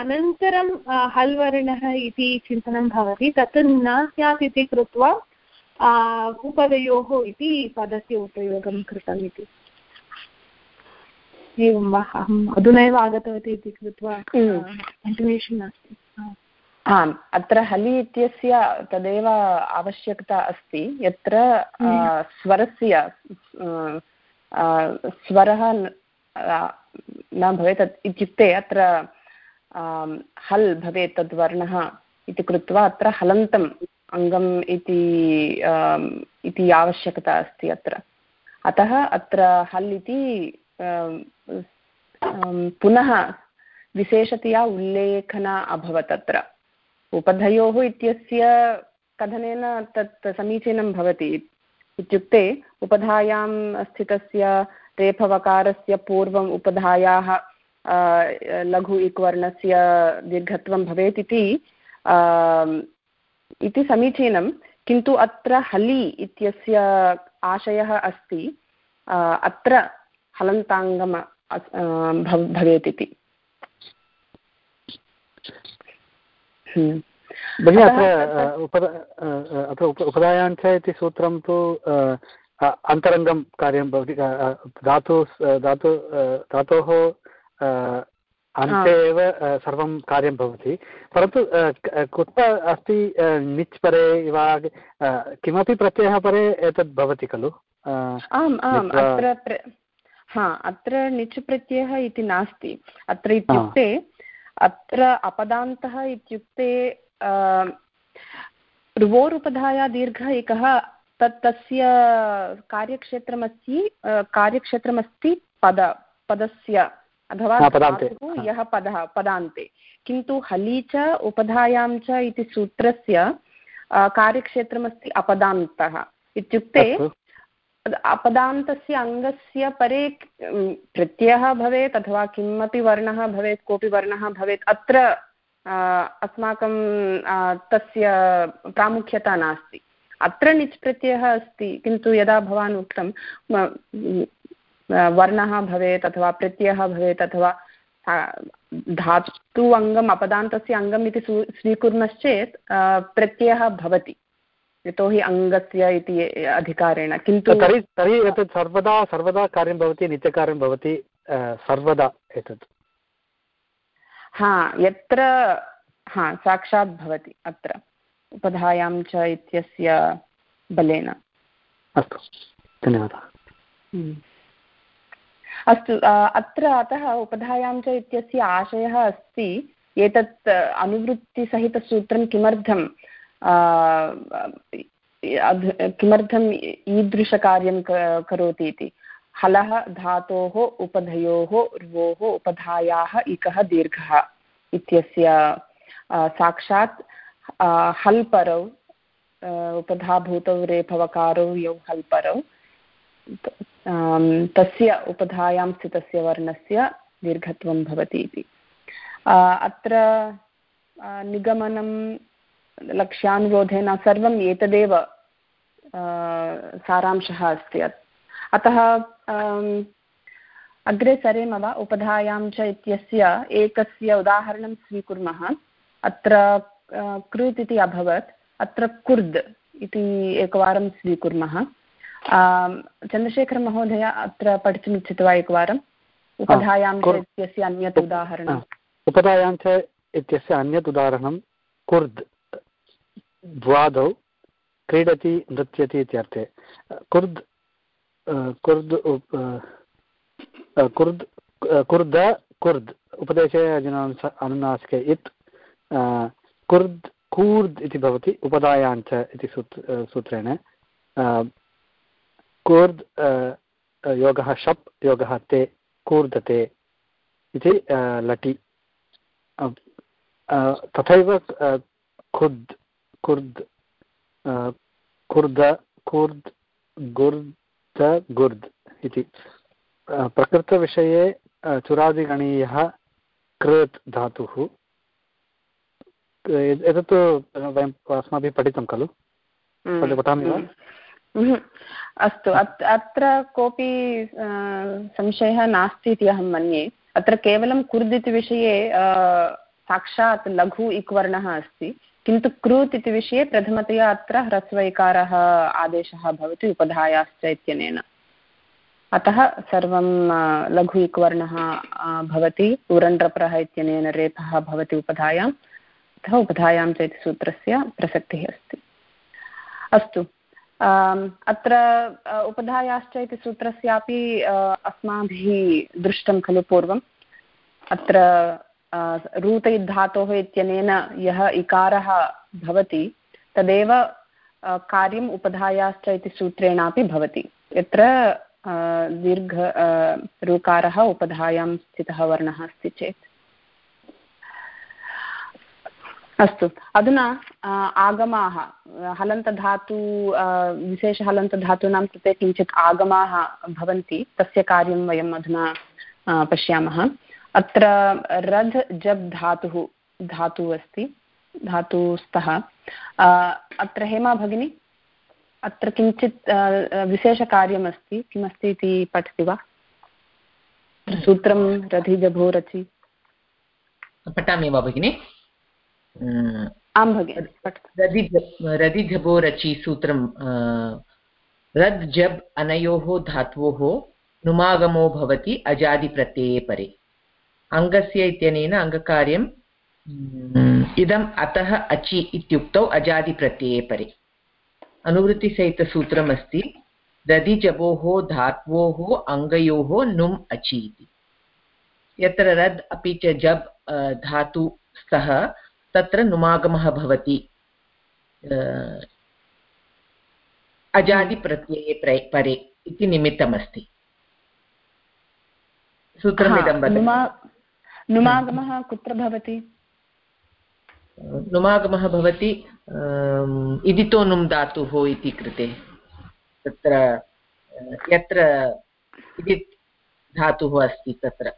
अनन्तरं हल् वर्णः इति चिन्तनं भवति। तत् न स्यात् इति कृत्वा उपदयोः इति पदस्य उपयोगं कृतम् इति। एवं वा? अहम् अधुना एव आगतवती इति कृत्वा कण्टिन्यूशन् नास्ति। आम् अत्र हलि इत्यस्य तदेव आवश्यकता अस्ति। यत्र। स्वरस्य स्वरः न भवेत् इत्युक्ते अत्र हल् भवेत् तद्वर्णः इति कृत्वा अत्र हलन्तम् अङ्गम् इति आवश्यकता अस्ति अत्र। अतः अत्र हल् इति पुनः विशेषतया उल्लेखना अभवत् अत्र। उपधयोः इत्यस्य कथनेन तत् समीचीनं भवति। इत्युक्ते उपधायां स्थितस्य रेफवकारस्य पूर्वम् उपधायाः लघु इक्वर्णस्य दीर्घत्वं भवेत् इति इति समीचीनं, किन्तु अत्र हलि इत्यस्य आशयः अस्ति अत्र हलन्ताङ्गम भवेत् इति हम्म। भगिनि अत्र उपद अत्र उपदायां च इति सूत्रं तु अन्तरङ्गं कार्यं भवति धातु धातु धातोः अन्ते एव सर्वं कार्यं भवति। परन्तु कुत्र अस्ति निच् परे वा किमपि प्रत्ययः परे एतद् भवति खलु? आम् आम् अत्र हा अत्र निच् प्रत्ययः इति नास्ति। अत्र इत्युक्ते अत्र अपदान्तः इत्युक्ते ऋवोरुपधाया दीर्घ एकः तत् तस्य कार्यक्षेत्रमस्ति कार्यक्षेत्रमस्ति पद पदस्य अथवा यः पदः पदान्ते। किन्तु हली च उपधायां च इति सूत्रस्य कार्यक्षेत्रमस्ति अपदान्तः। इत्युक्ते अपदान्तस्य अङ्गस्य परे प्रत्ययः भवेत् अथवा किमपि वर्णः भवेत् कोऽपि वर्णः भवेत् अत्र अस्माकं तस्य प्रामुख्यता नास्ति। अत्र निच् प्रत्ययः अस्ति, किन्तु यदा भवान् उक्तं वर्णः भवेत् अथवा प्रत्ययः भवेत् अथवा धातु अङ्गम्, अपदान्तस्य अङ्गम् इति स्वीकुर्मश्चेत् प्रत्ययः भवति। यतोहि अङ्गस्य इति अधिकारेण, किन्तु तर्हि तर्हि एतत् सर्वदा सर्वदा कार्यं भवति, नित्यकार्यं भवति सर्वदा एतत्। हा यत्र हा साक्षात् भवति अत्र उपधायां च इत्यस्य बलेन। अस्तु धन्यवादः। हम्म। अस्तु अत्र अतः उपधायां च इत्यस्य आशयः अस्ति एतत् अनुवृत्तिसहितसूत्रं किमर्थं किमर्थम् ईदृशकार्यं करोति इति? हलः धातोः उपधयोः र्वोः उपधायाः इकः दीर्घः इत्यस्य साक्षात् हल् परौ उपधाभूतौ, रेफवकारौ, यौ हल् परौ तस्य उपधायां स्थितस्य वर्णस्य दीर्घत्वं भवति इति। अत्र निगमनं, लक्ष्यानुरोधेन सर्वम् एतदेव सारांशः अस्ति अतः अग्रे सरेम वा उपधायां च इत्यस्य एकस्य उदाहरणं स्वीकुर्मः। अत्र कृत् इति अभवत् अत्र कुर्द् इति एकवारं स्वीकुर्मः। चन्द्रशेखरमहोदय अत्र पठितुमिच्छति वा एकवारम्? उपधायां च इत्यस्य अन्यत् उदाहरणम्। उपधायां च इत्यस्य अन्यत् उदाहरणं कुर्द्। द्वादौ क्रीडति नृत्यति इत्यर्थे। कुर्द् कुर्द् कुर्द् कुर्द कुर्द् उपदेशे अनुनासिके इत् कुर्द् कूर्द् इति भवति इति सूत्र सूत्रेण कूर्द् योगः शप् योगः ते कूर्दते इति लटि तथैव खुद् कुर्द् कुर्द कुर्द् गुर्द गुर्द् इति। प्रकृतविषये चुरादिगणीयः कृत् धातुः। एतत्तु वयम् अस्माभिः पठितं खलु? पठामि वा। अस्तु। अत्र कोऽपि संशयः नास्ति इति अहं मन्ये। अत्र केवलं कुर्द् इति विषये साक्षात् लघु इक्वर्णः अस्ति। किन्तु क्रूत् इति विषये प्रथमतया अत्र ह्रस्वैकारः आदेशः भवति, उपधायाश्च इत्यनेन। अतः सर्वं लघु इक्वर्णः भवति उरण्ड्रप्रः इत्यनेन रेफः भवति उपधायाम्, अतः उपधायां च इति सूत्रस्य प्रसक्तिः अस्ति। अस्तु अत्र उपधायाश्च इति सूत्रस्यापि अस्माभिः दृष्टं खलु पूर्वम्। अत्र रूतैधातोः इत्यनेन यः इकारः भवति, तदेव कार्यम् उपधायाश्च इति सूत्रेणापि भवति। यत्र दीर्घ ऋकारः उपधायां स्थितः वर्णः अस्ति चेत्। अस्तु, अधुना आगमाः, हलन्तधातु विशेषहलन्तधातूनां कृते किञ्चित् आगमाः भवन्ति, तस्य कार्यं वयम् अधुना पश्यामः। अत्र रध् जब् धातुः धातुः अस्ति धातुस्तः। अत्र हेमा भगिनी अत्र किञ्चित् विशेषकार्यमस्ति किमस्ति इति पठति वा? सूत्रं रधिजभोरचि पठामि वा भगिनि? आं भगिनि रधिजभोरचि सूत्रं रद् जब् अनयोः धात्वोः नुमागमो भवति अजादिप्रत्यये परे। अङ्गस्य इत्यनेन अङ्गकार्यं इदम् अतः अचि इत्युक्तौ अजादिप्रत्यये परे। अनुवृत्तिसहितसूत्रमस्ति दधिजपोः धात्वोः अङ्गयोः नुम् अचि इति। यत्र रद् अपि च जब् धातु स्तः तत्र नुमागमः भवति। अजादिप्रत्यये परे इति निमित्तमस्ति। सूत्रमिदं नुमागमः कुत्र भवति? नुमागमः भवति इदितो नुम् धातुः इति कृते। तत्र यत्र इदित् धातुः अस्ति तत्र।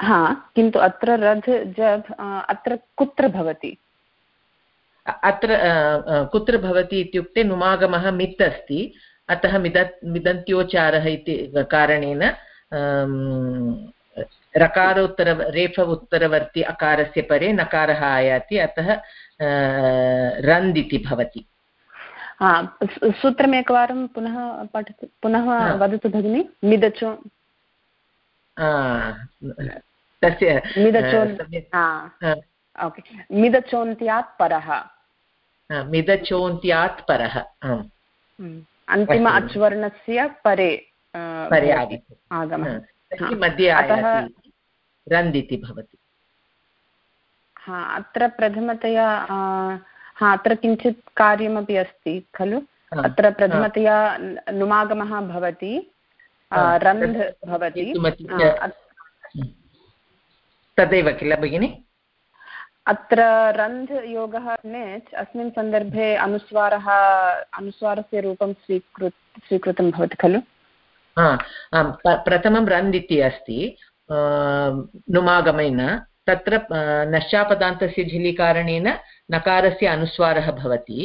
हा किन्तु अत्र रध् जब् अत्र कुत्र भवति? अत्र कुत्र भवति इत्युक्ते नुमागमः मित् अस्ति। अतः मिद मिदन्त्योच्चारः इति कारणेन रकारोत्तर रेफ उत्तरवर्ति अकारस्य परे नकारः आयाति अतः रन्द् इति भवति। सूत्रमेकवारं पुनः पठतु पुनः वदतु भगिनि मिदचो। तस्य मिदचोन् मिदचोन्त्यात् परः। मिदचोन्त्यात् परः अन्तिम अच्वर्णस्य परे परे आगमः। मध्ये इति भवति। हा अत्र प्रथमतया हा अत्र किञ्चित् कार्यमपि अस्ति खलु? अत्र प्रथमतया नुमागमः भवति रन्ध् भवति तदेव किल भगिनि? अत्र रन्ध् योगः नेच् अस्मिन् सन्दर्भे अनुस्वारः अनुस्वारस्य रूपं स्वीकृ स्वीकृतं भवति खलु? प्रथमं रन् इति अस्ति नुमागमेन तत्र नश्चापदान्तस्य झिलिकारणेन नकारस्य अनुस्वारः भवति।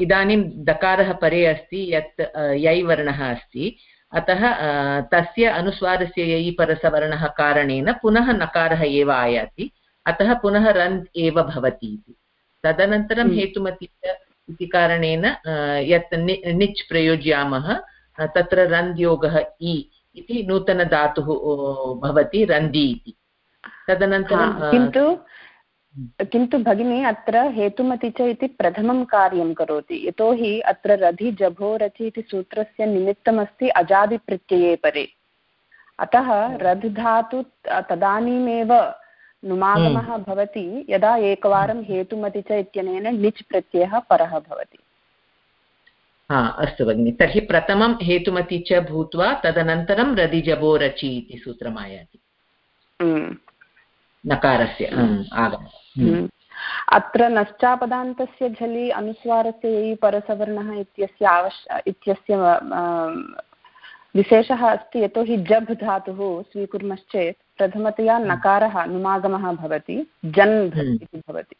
इदानीं दकारः परे अस्ति यत् यै वर्णः अस्ति। अतः तस्य अनुस्वारस्य यै परसवर्णः कारणेन पुनः नकारः एव आयाति। अतः पुनः रन् एव भवति इति। तदनन्तरं हम्म। हेतुमति इति कारणेन यत् निच् प्रयोजयामः तत्र रन्द्योगः इ इति नूतनधातुः भवति रन्दी इति। तदनन्तरं किन्तु किन्तु भगिनी अत्र हेतुमति च इति प्रथमं कार्यं करोति। यतोहि अत्र रधि जभो रचि इति सूत्रस्य निमित्तमस्ति अजादिप्रत्यये परे अतः रध् धातु तदानीमेव नुमागमः हम्म। भवति यदा एकवारं हेतुमति च इत्यनेन णिच् प्रत्ययः परः भवति। हा अस्तु भगिनि। तर्हि प्रथमं हेतुमति च भूत्वा तदनन्तरं रदिजबो रचि इति सूत्रम् आयाति नकारस्य आगमः अत्र नश्चापदान्तस्य झलि अनुस्वारस्य ययि परसवर्णः इत्यस्य आवश्य इत्यस्य विशेषः अस्ति यतोहि जभ् धातुः स्वीकुर्मश्चेत् प्रथमतया नकारः नुमागमः भवति जन्भ् इति भवति।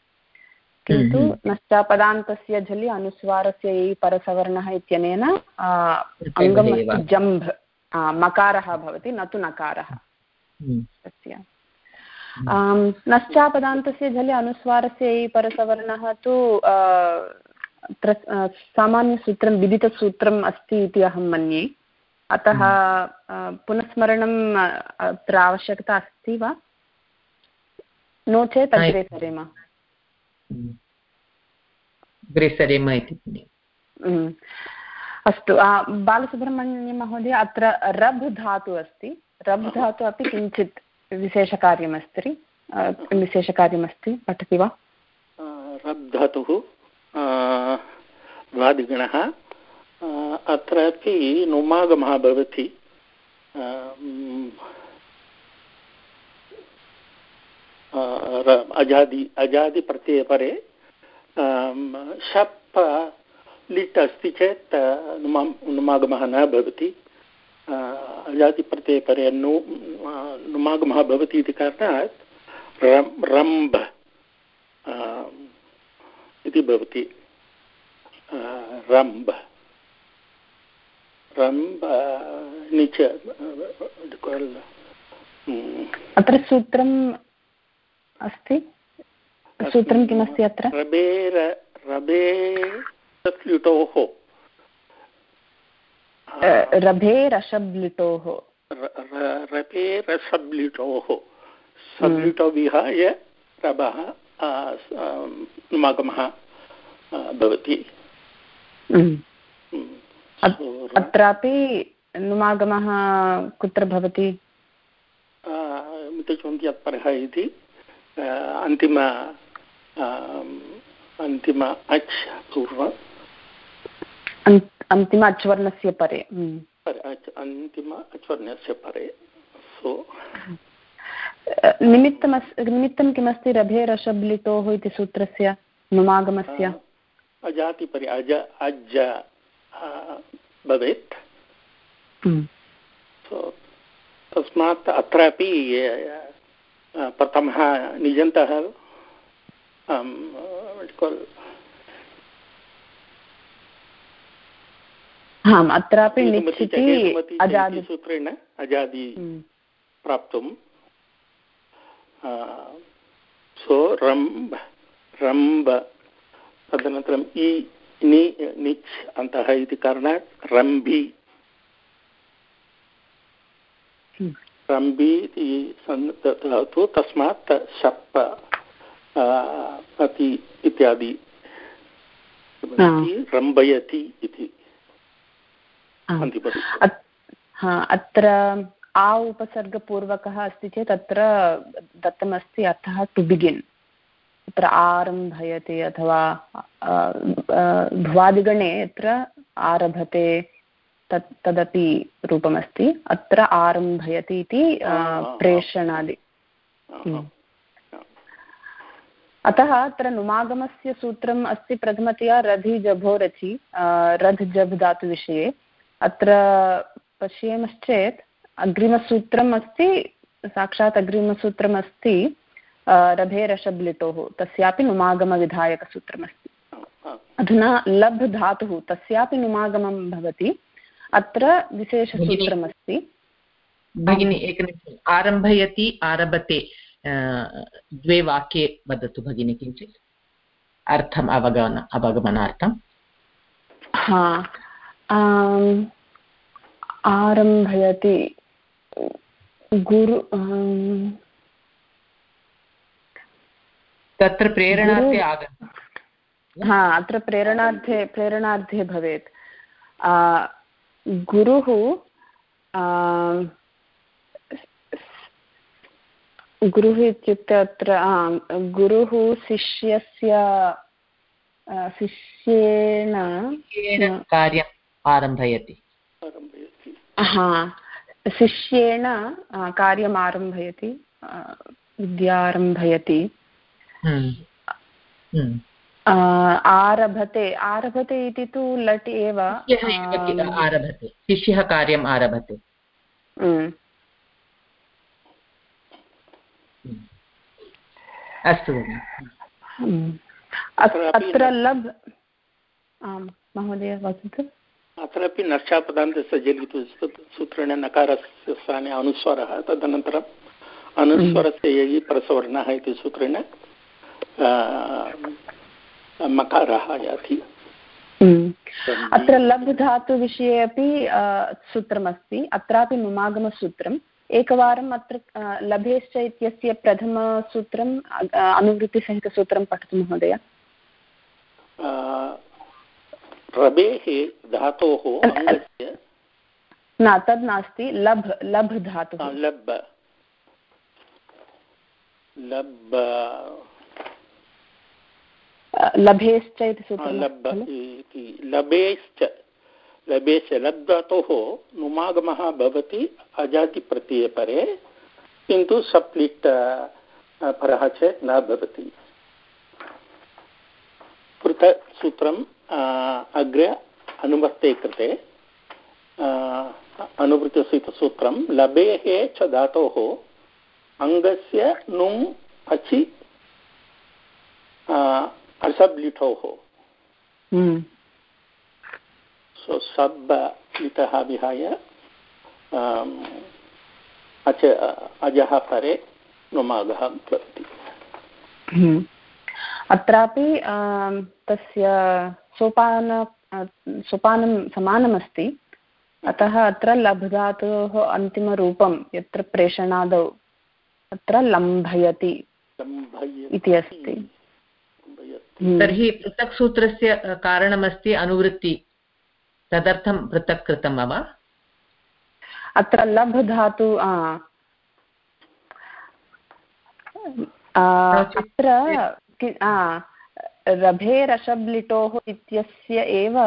किन्तु हम्म, हम्म। नश्चापदान्तस्य झलि अनुस्वारस्य यै परसवर्णः इत्यनेन अङ्गम् जम्भ मकारः भवति न तु नकारः। हम्म। तस्य। नश्चापदान्तस्य झलि अनुस्वारस्य यै परसवर्णः तु अत्र सामान्यसूत्रं विदितसूत्रम् अस्ति इति अहं मन्ये। अतः पुनस्मरणम् अत्र आवश्यकता अस्ति वा? नो चेत् अग्रे सरेम। अग्रे सरेम इति अस्तु बालसुब्रह्मण्यमहोदय अत्र रब् धातु अस्ति। रब् धातु अपि किञ्चित् विशेषकार्यमस्ति। विशेषकार्यमस्ति। पठति वा? रब् धातुः द्वादिगणः अत्रापि नुमागमः भवति। अजादि अजादिप्रत्ययपरे शप् लिट् अस्ति चेत् नुमा नुमागमः न भवति अजादिप्रत्ययपरे नु नुमागमः भवति इति कारणात् रम्भ इति भवति रम्भ रम्भ निच अत्र सूत्रम् अस्ति? सूत्रं किमस्ति अत्र? रबेर रबे रभे रपे रसब्लिटोः। सब्लिटो विहाय रभः नुमागमः भवति। अत्रापि नुमागमः कुत्र भवति? मितचोन्त्यत्परः इति। अन्तिम अन्तिम अच् पूर्वम् अन्तिम अच्वर्णस्य परे अन्तिम अच्वर्णस्य परे। सो निमित्तमस् निमित्तं किमस्ति? रभे रशब्लिटोः इति सूत्रस्य नुमागमस्य अजातिपरि अज अज भवेत्। तस्मात् अत्रापि प्रथमः निजन्तः आम् अत्रापि सूत्रेण अजादि प्राप्तुं सो रम्ब रम्ब तदनन्तरम् इ नि निच् अन्तः इति कारणात् रम्भि। रम्बि इति धातु तस्मात् शप् अति इत्यादि रम्भयति इति। अत्र आ उपसर्गपूर्वकः अस्ति चेत् अत्र दत्तमस्ति अर्थः टु बिगिन् तत्र आरम्भयते अथवा भ्वादिगणे यत्र आरभते। तत् तदपि रूपमस्ति। अत्र आरम्भयति इति प्रेषणादि। हम्म। अतः अत्र नुमागमस्य सूत्रम् अस्ति प्रथमतया रधि जभो रचि रध् जभ् धातुविषये अत्र पश्येमश्चेत् अग्रिमसूत्रम् अस्ति साक्षात् अग्रिमसूत्रम् अस्ति रभे रषब्लिटोः तस्यापि नुमागमविधायकसूत्रमस्ति। अधुना लभ् धातुः तस्यापि नुमागमं भवति। अत्र विशेषसूत्रमस्ति। भगिनि एकनिमिषम् आरम्भयति आरभते द्वे वाक्ये वदतु भगिनि किञ्चित्। अर्थम् अवगमन अवगमनार्थं हा आरम्भयति गुरु तत्र प्रेरणार्थे आग हा अत्र प्रेरणार्थे प्रेरणार्थे भवेत्। गुरुः गुरुः इत्युक्ते अत्र गुरुः शिष्यस्य शिष्येण कार्यम् आरम्भयति। हा शिष्येण कार्यम् आरम्भयति विद्यारम्भयति। आरभते आरभते इति तु लट् एव आरभते शिष्यः कार्यम् आरभते। अस्तु अत्र लब् आम् महोदय वदतु। अत्रापि नर्चापदान्तस्य जलितु सूत्रेण नकारस्य स्थाने अनुस्वरः तदनन्तरम् अनुस्वरस्य ययि परसवर्णः इति सूत्रेण मकारः याति अत्र लब् धातुविषये अपि सूत्रमस्ति। अत्रापि नुमागमसूत्रम् एकवारम् अत्र लभेश्च इत्यस्य प्रथमसूत्रम् अनुवृत्तिसहितसूत्रं पठतु महोदय। रबेः धातोः न तद् नास्ति। लभ् लभ् धातुः लब् लब् लभेश्च इति सूत्रं लभेश्च लभेश लब्धातोः नुमागमः भवति अजातिप्रत्यये परे किन्तु सप्लिट् परः चेत् न भवति। पृथक् सूत्रम् अग्रे अनुवर्ते कृते अनुवृत्तसूत्रं लभेः च धातोः अङ्गस्य नुम् अचि असब् लिटोः सो सब् लिटः विहाय अच अजः परे नुमागः भवति हम्म। अत्रापि तस्य सोपान सोपानं समानमस्ति। अतः अत्र लभधातोः अन्तिमरूपं यत्र प्रेषणादौ अत्र लम्भयति। इति अस्ति। तर्हि पृथक् सूत्रस्य कारणमस्ति अनुवृत्ति तदर्थं पृथक् कृतं वा अत्र लभ धातु अत्र रभे रशब्लिटोः इत्यस्य एव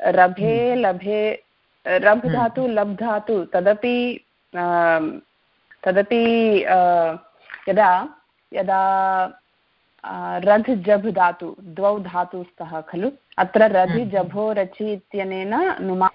रभे हम्म। लभे रब् हम्म। धातु लब् धातु तदपि तदपि यदा यदा रध् जभ् धातु द्वौ धातु स्तः खलु अत्र रधि। जभो रचि इत्यनेन नुमा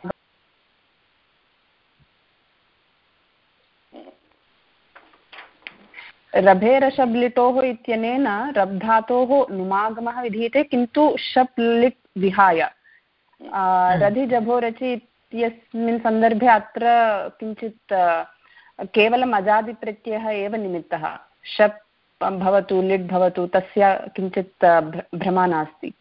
रभेरशब्लिटोः इत्यनेन रब् धातोः नुमागमः विधीयते किन्तु शप् लिट् विहाय हम्म। रधि जभो रचि इत्यस्मिन् सन्दर्भे अत्र किञ्चित् केवलम् अजादिप्रत्ययः एव निमित्तः शप् भवतु लिट् भवतु तस्य किञ्चित् भ्रमा नास्ति।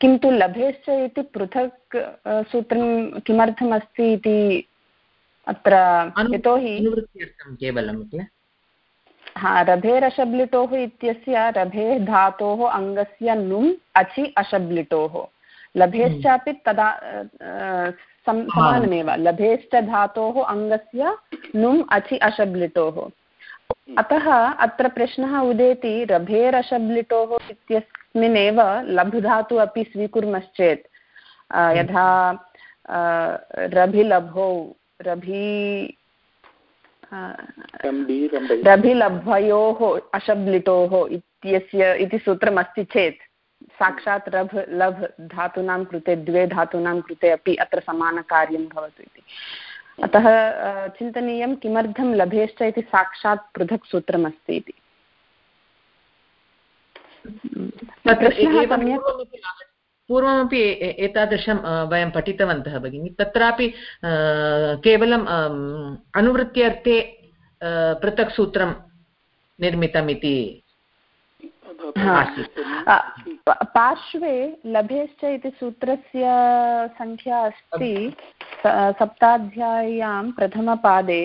किन्तु लभेश्च इति पृथक् सूत्रं किमर्थमस्ति इति अत्र यतोहि केवलं हा रभेरशब्लिटोः इत्यस्य रभेः धातोः अङ्गस्य नुम् अचि अशब्लिटोः। लभेश्चापि तदा समानमेव। लभेश्च धातोः अङ्गस्य नुम् अचि अशब्लिटोः। अतः अत्र प्रश्नः उदेति रभेरशब्लिटोः इत्यस्मिन्नेव लभ्धातु अपि स्वीकुर्मश्चेत्। यथा रभिलभौ रभि रभिलभयोः अशब्लिटोः इत्यस्य इति सूत्रमस्ति चेत् साक्षात् रभ लभ धातूनां कृते द्वे धातूनां कृते अपि अत्र समानकार्यं भवतु इति। अतः चिन्तनीयं किमर्थं लभेश्च इति साक्षात् पृथक् सूत्रमस्ति इति। पूर्वमपि एतादृशं वयं पठितवन्तः भगिनि। तत्रापि केवलं अनुवृत्त्यर्थे पृथक् सूत्रं निर्मितम् इति पार्श्वे लभेश्च इति सूत्रस्य सङ्ख्या अस्ति सप्ताध्याय्यां प्रथमपादे।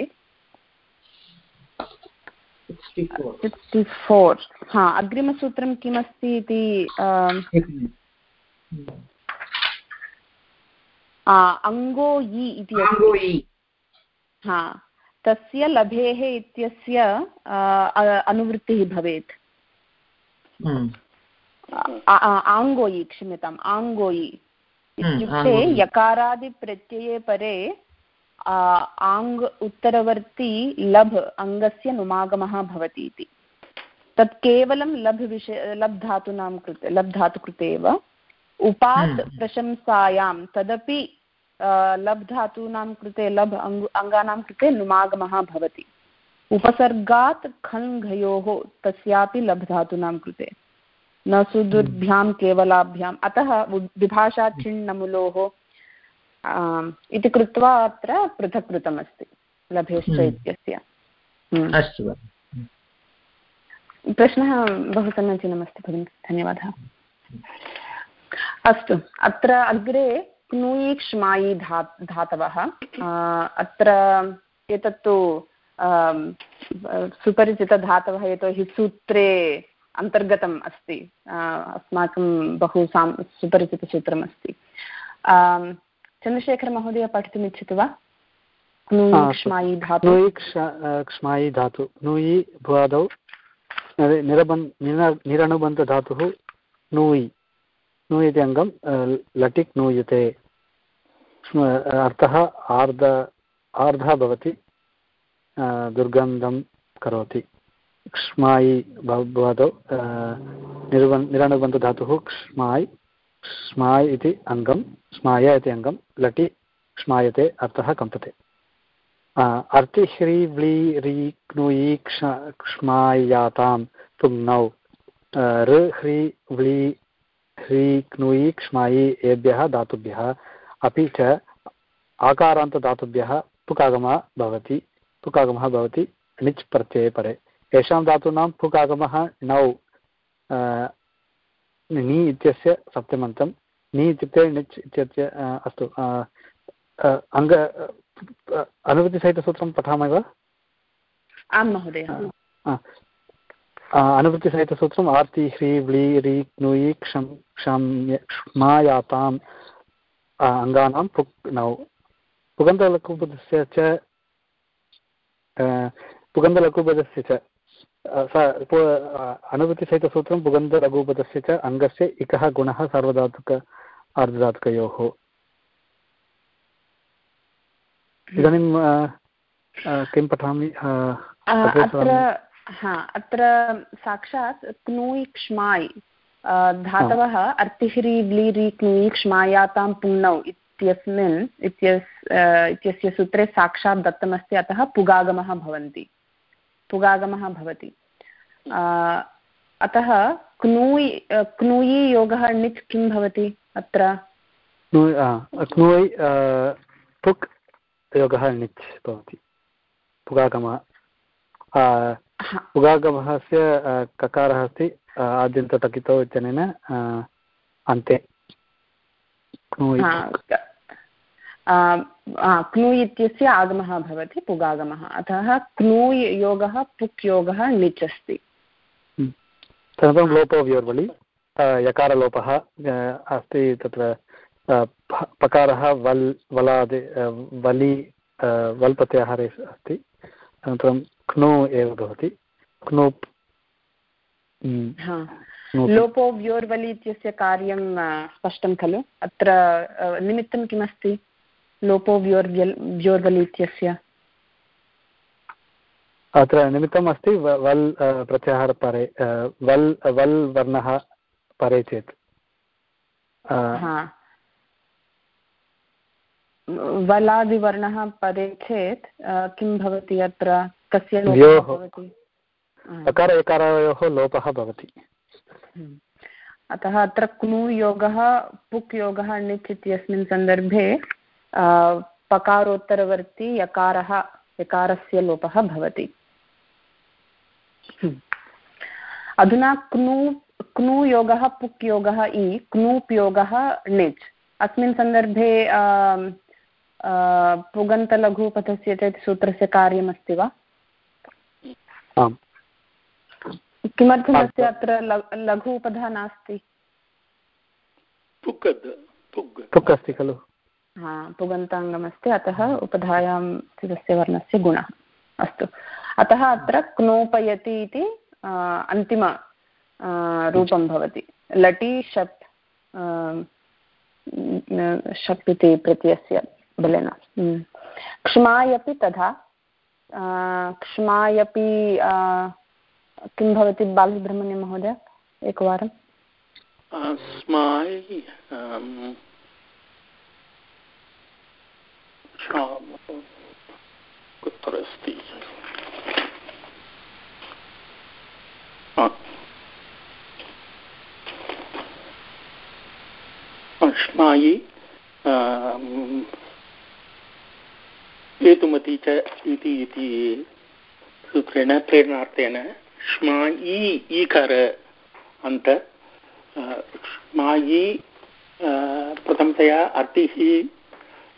सिक्स्टि फोर् हा अग्रिमसूत्रं किमस्ति इति अङ्गो इ इति हा तस्य लभेः इत्यस्य अनुवृत्तिः भवेत्। आङ्गोयि क्षम्यताम् आङ्गोयि हम्म, इत्युक्ते यकारादिप्रत्यये परे आङ् उत्तरवर्ती लभ् अङ्गस्य नुमागमः भवति इति तत् केवलं लभ् विषय लब् धातूनां कृते लब् धातु कृते एव। उपात् हम्म। प्रशंसायां तदपि लब् धातूनां कृते लब् अङ्गु अङ्गानां कृते नुमागमः भवति। उपसर्गात् खङ्घयोः तस्यापि लब् धातूनां कृते। न सुदुर्भ्यां केवलाभ्याम्। अतः विभाषा छिन्नमुलोः इति कृत्वा अत्र पृथक् कृतमस्ति लभेश्च हम्म। इत्यस्य। हम्म। अस्तु प्रश्नः बहु समीचीनमस्ति भगिनि। धन्यवादः। अस्तु अत्र अग्रे क्नूयि क्ष्मायि धा धातवः। अत्र एतत्तु सुपरिचितधातवः यतोहि सूत्रे अन्तर्गतम् अस्ति अस्माकं बहु सां सुपरिचितसूत्रम् अस्ति चन्द्रशेखरमहोदय पठितुम् इच्छति वा क्ष्मायि धातु। क्ष्मायि धातु। क्नूयि भुवादौ निरबन् निरनुबन्धधातुः नूयि। नूयति अङ्गं लटिक् नूयते। अर्थः आर्ध आर्धः भवति। दुर्गन्धं करोति। क्ष्मायि भवतु निर्बन् निरनुबन्धधातुः क्ष्माय् स्माय् इति अङ्गं स्माय इति अङ्गं, लटि, क्ष्मायते अर्थः कम्पते। अर्तिह्री व्ली री क्नुयि क्ष क्ष्मायातां पुङ्नौ ऋ ह्री व्ली ह्री क्नुयि क्ष्मायि एभ्यः धातुभ्यः, अपि च आकारान्तधातुभ्यः पुकागमः भवति। पुकागमः भवति णिच् प्रत्यये परे। येषां धातूनां पुकागमः नौ नि इत्यस्य सप्तमन्तं। नि इत्युक्ते णिच् इत्यस्य अस्तु अङ्ग अनुवृत्तिसहितसूत्रं पठामः वा? आं महोदय। अनुवृत्तिसहितसूत्रम् आर्ति ह्री व्ली रि क्नुयि क्षं क्षम्य क्ष्मायाताम् अङ्गानां पुक् नौ। पुगन्तलघुपदस्य च पुगन्तलघुपदस्य च अनुवृत्तिसहितसूत्रं पुगन्तलघुपदस्य च अङ्गस्य इकः गुणः सार्वधातुक अर्धधातुकयोः इदानीं किं पठामि अत्र हा अत्र साक्षात् क्नूय् क्ष्माय् धातवः अर्तिह्री ब्लीरि क्नूयि क्ष्मायातां पुण्णौ इत्यस्मिन् इत्यस् इत्यस्य सूत्रे साक्षात् दत्तमस्ति अतः पुगागमः भवन्ति। पुगागमः भवति। अतः क्नूयि क्नूयि योगः णिच् किं भवति अत्र? क्नूयि पुक् योगः णिच् भवति। पुगागमः पुगागमस्य ककारः अस्ति आद्यन्तटकितौ इत्यनेन अन्ते। क्नु इत्यस्य आगमः भवति पुगागमः। अतः क्नु योगः पुक् योगः णिच् अस्ति तदनन्तरं लोपो व्योर्वलि यकारलोपः अस्ति तत्र पकारः वल् वलादि वलि वल् प्रत्याहारे अस्ति। अनन्तरं क्नु एव भवति। क्नूप् लोपो व्योर्वलि इत्यस्य कार्यं स्पष्टं खलु? अत्र निमित्तं किमस्ति? लोपो व्योर्व्यल् व्योर्वलि इत्यस्य अत्र निमित्तम् अस्ति वल् प्रत्याहारपरे वल् वल् वर्णः परे चेत्। वलादिवर्णः परे चेत् किं भवति अत्र? कस्य अकार एकारयोः लोपः भवति। हम्म। अतः अत्र क्नु योगः पुक् योगः णिच् इत्यस्मिन् सन्दर्भे पकारोत्तरवर्ती यकारः यकारस्य लोपः भवति। अधुना क्नु क्नु योगः पुक् योगः इ क्नूप् योगः णिच् अस्मिन् सन्दर्भे पुगन्तलघुपथस्य चेत् सूत्रस्य कार्यमस्ति वा आम् किमर्थमस्ति अत्र लघु उपधा नास्ति पुक् अस्ति खलु पुगन्ताङ्गमस्ति अतः उपधायां स्थितस्य वर्णस्य गुणः। अस्तु। अतः अत्र क्नोपयति इति अन्तिम रूपं भवति। लटि, शप् शप् इति प्रत्ययस्य बलेन। हम्म। क्ष्मायपि तथा क्ष्मायपि किं भवति बालसुब्रह्मण्यमहोदय एकवारं स्माय् कुत्र अस्ति स्मायि हेतुमती च इति इति सूत्रेण, प्रेरणार्थेन श्मा ईकार अन्त श्मायि प्रथमतया अर्तिः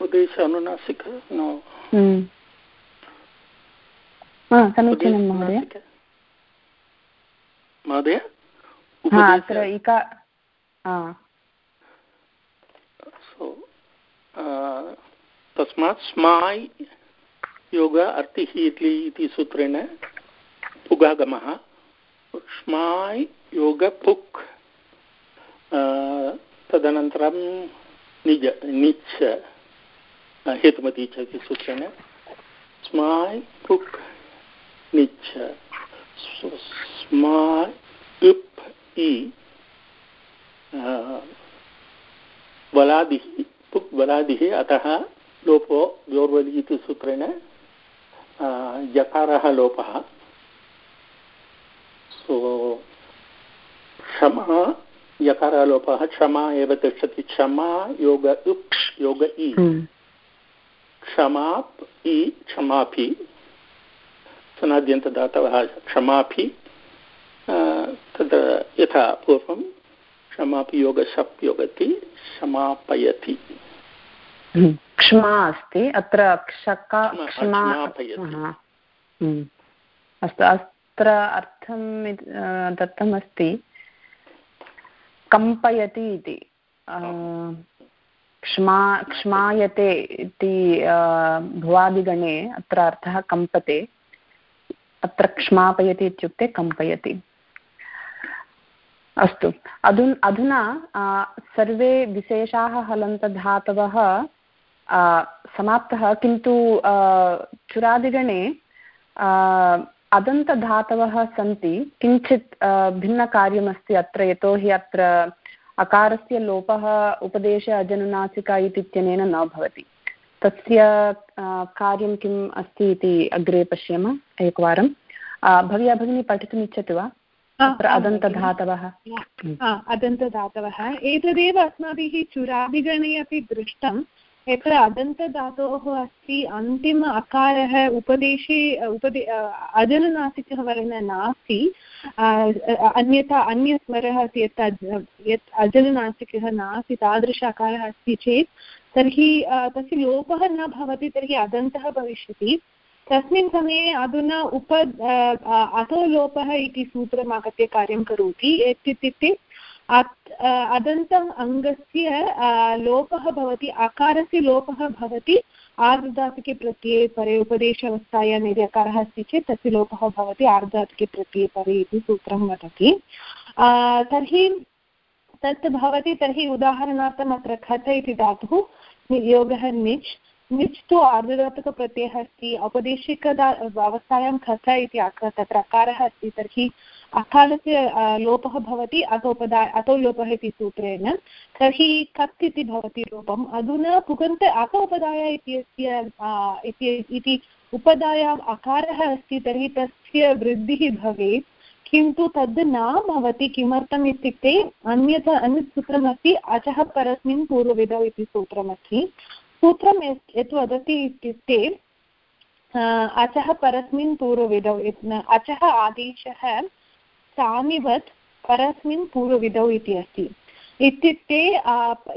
उद्देश अनुनासिक समीचीनं महोदय महोदय अत्र इका तस्मात् स्माय् योग अर्तिः इति सूत्रेण पुगागमः स्माय् योग पुक् तदनन्तरं निज निच् हेतुमती च इति सूत्रेण स्माय् पुक् निच् स्माय् इप् अतः लोपो द्योर्वलि इति सूत्रेण यकारः लोपः। सो, क्षमा यकारालोपः क्षमा एव तिष्ठति, क्षमा, योग उप् योग इ। हम्म। क्षमाप् इ क्षमापि सनाद्यन्तदातवः क्षमापि तद् यथा पूर्वं क्षमापि योगशप् योगति क्षमापयति। क्ष्मा अस्ति अत्र क्षमा। अस्तु अत्र अर्थं दत्तमस्ति कम्पयति इति क्ष्मा क्ष्मायते इति भुवादिगणे अत्र अर्थः कम्पते। अत्र क्ष्मापयति इत्युक्ते कम्पयति। अस्तु। अधु अधुना सर्वे विशेषाः हलन्तधातवः समाप्तः। किन्तु चुरादिगणे अदन्तधातवः सन्ति। किञ्चित् भिन्नकार्यमस्ति अत्र, यतोहि अत्र अकारस्य लोपः उपदेशे अजनुनासिका इत्यनेन न भवति। तस्य कार्यं किम् अस्ति इति अग्रे पश्याम एकवारं। भव्या भगिनी पठितुम् इच्छति वा अदन्तधातवः। अदन्तधातवः। एतदेव अस्माभिः चुरादिगणे अपि दृष्टं यत्र अदन्तधातोः अस्ति, अन्तिम अकारः उपदेशे, उपदे अजनुनासिकः वर्णः नास्ति। अन्यथा अन्यस्वरः अस्ति, यत् यत् अजनुनासिकः नास्ति, तादृश अकारः अस्ति चेत्, तर्हि तस्य लोपः न भवति, तर्हि अदन्तः भविष्यति। तस्मिन् समये अधुना उप अतो लोपः इति सूत्रम् आगत्य कार्यं करोति। इत्युक्ते अदन्तम् अङ्गस्य लोपः भवति, आकारस्य लोपः भवति आर्धधातुके प्रत्यये परे उपदेशावस्थायां यदि अकारः अस्ति चेत्, तस्य लोपः भवति आर्धधातुके प्रत्यये परे इति सूत्रं वदति। तर्हि तत् भवति, तर्हि उदाहरणार्थम् अत्र खत इति धातुः योगः निच्। निच् तु आर्धधातुकप्रत्ययः अस्ति औपदेशिक अवस्थायां खत इति तत्र अकारः अस्ति, तर्हि अकारस्य लोपः भवति अतोपदा अतो लोपः इति सूत्रेण। तर्हि कत् इति भवति लोपम्? अधुना पुगन्त अतोपदाय इत्यस्य इति उपदायाम् अकारः अस्ति, तर्हि तस्य वृद्धिः भवेत्। किन्तु तद् न भवति, किमर्थम् इत्युक्ते अन्यथा, अन्यत् सूत्रमस्ति, अचः परस्मिन् पूर्वविधौ इति सूत्रमस्ति। सूत्रं यत् वदति इत्युक्ते अचः परस्मिन् पूर्वविधौ अचः आदेशः सामिवत् परस्मिन् पूर्वविधौ इति अस्ति। इत्युक्ते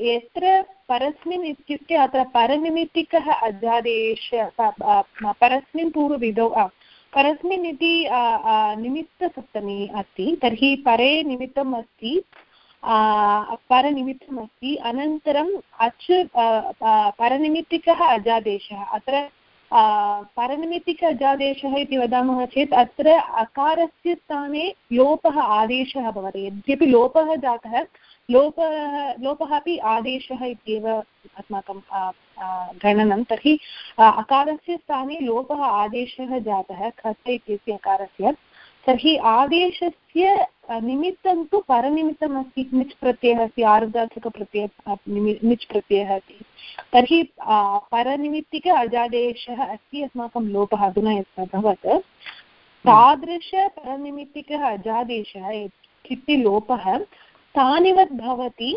यत्र परस्मिन् इत्युक्ते अत्र परनिमित्तिकः अजादेश परस्मिन् पूर्वविधौ परस्मिन् इति निमित्तसप्तमी अस्ति, तर्हि परे निमित्तम् अस्ति परनिमित्तम् अस्ति, अनन्तरम् अच् परनिमित्तिकः अजादेशः अत्र परनिमित्तिक अजादेशः इति वदामः चेत् अत्र अकारस्य स्थाने लोपः आदेशः भवति। यद्यपि लोपः जातः, लोपः लोपः अपि आदेशः इत्येव अस्माकं गणनं। तर्हि अकारस्य स्थाने लोपः आदेशः जातः खस इत्यस्य अकारस्य। तर्हि आदेशस्य निमित्तं तु परनिमित्तम् अस्ति, निच् प्रत्ययः अस्ति आर्धार्थकप्रत्ययः निच् प्रत्ययः अस्ति। तर्हि परनिमित्तिक अजादेशः अस्ति, अस्माकं लोपः अधुना यत् अभवत् तादृशपरनिमित्तिकः अजादेशः इत्युक्ते लोपः स्थानिवत् भवति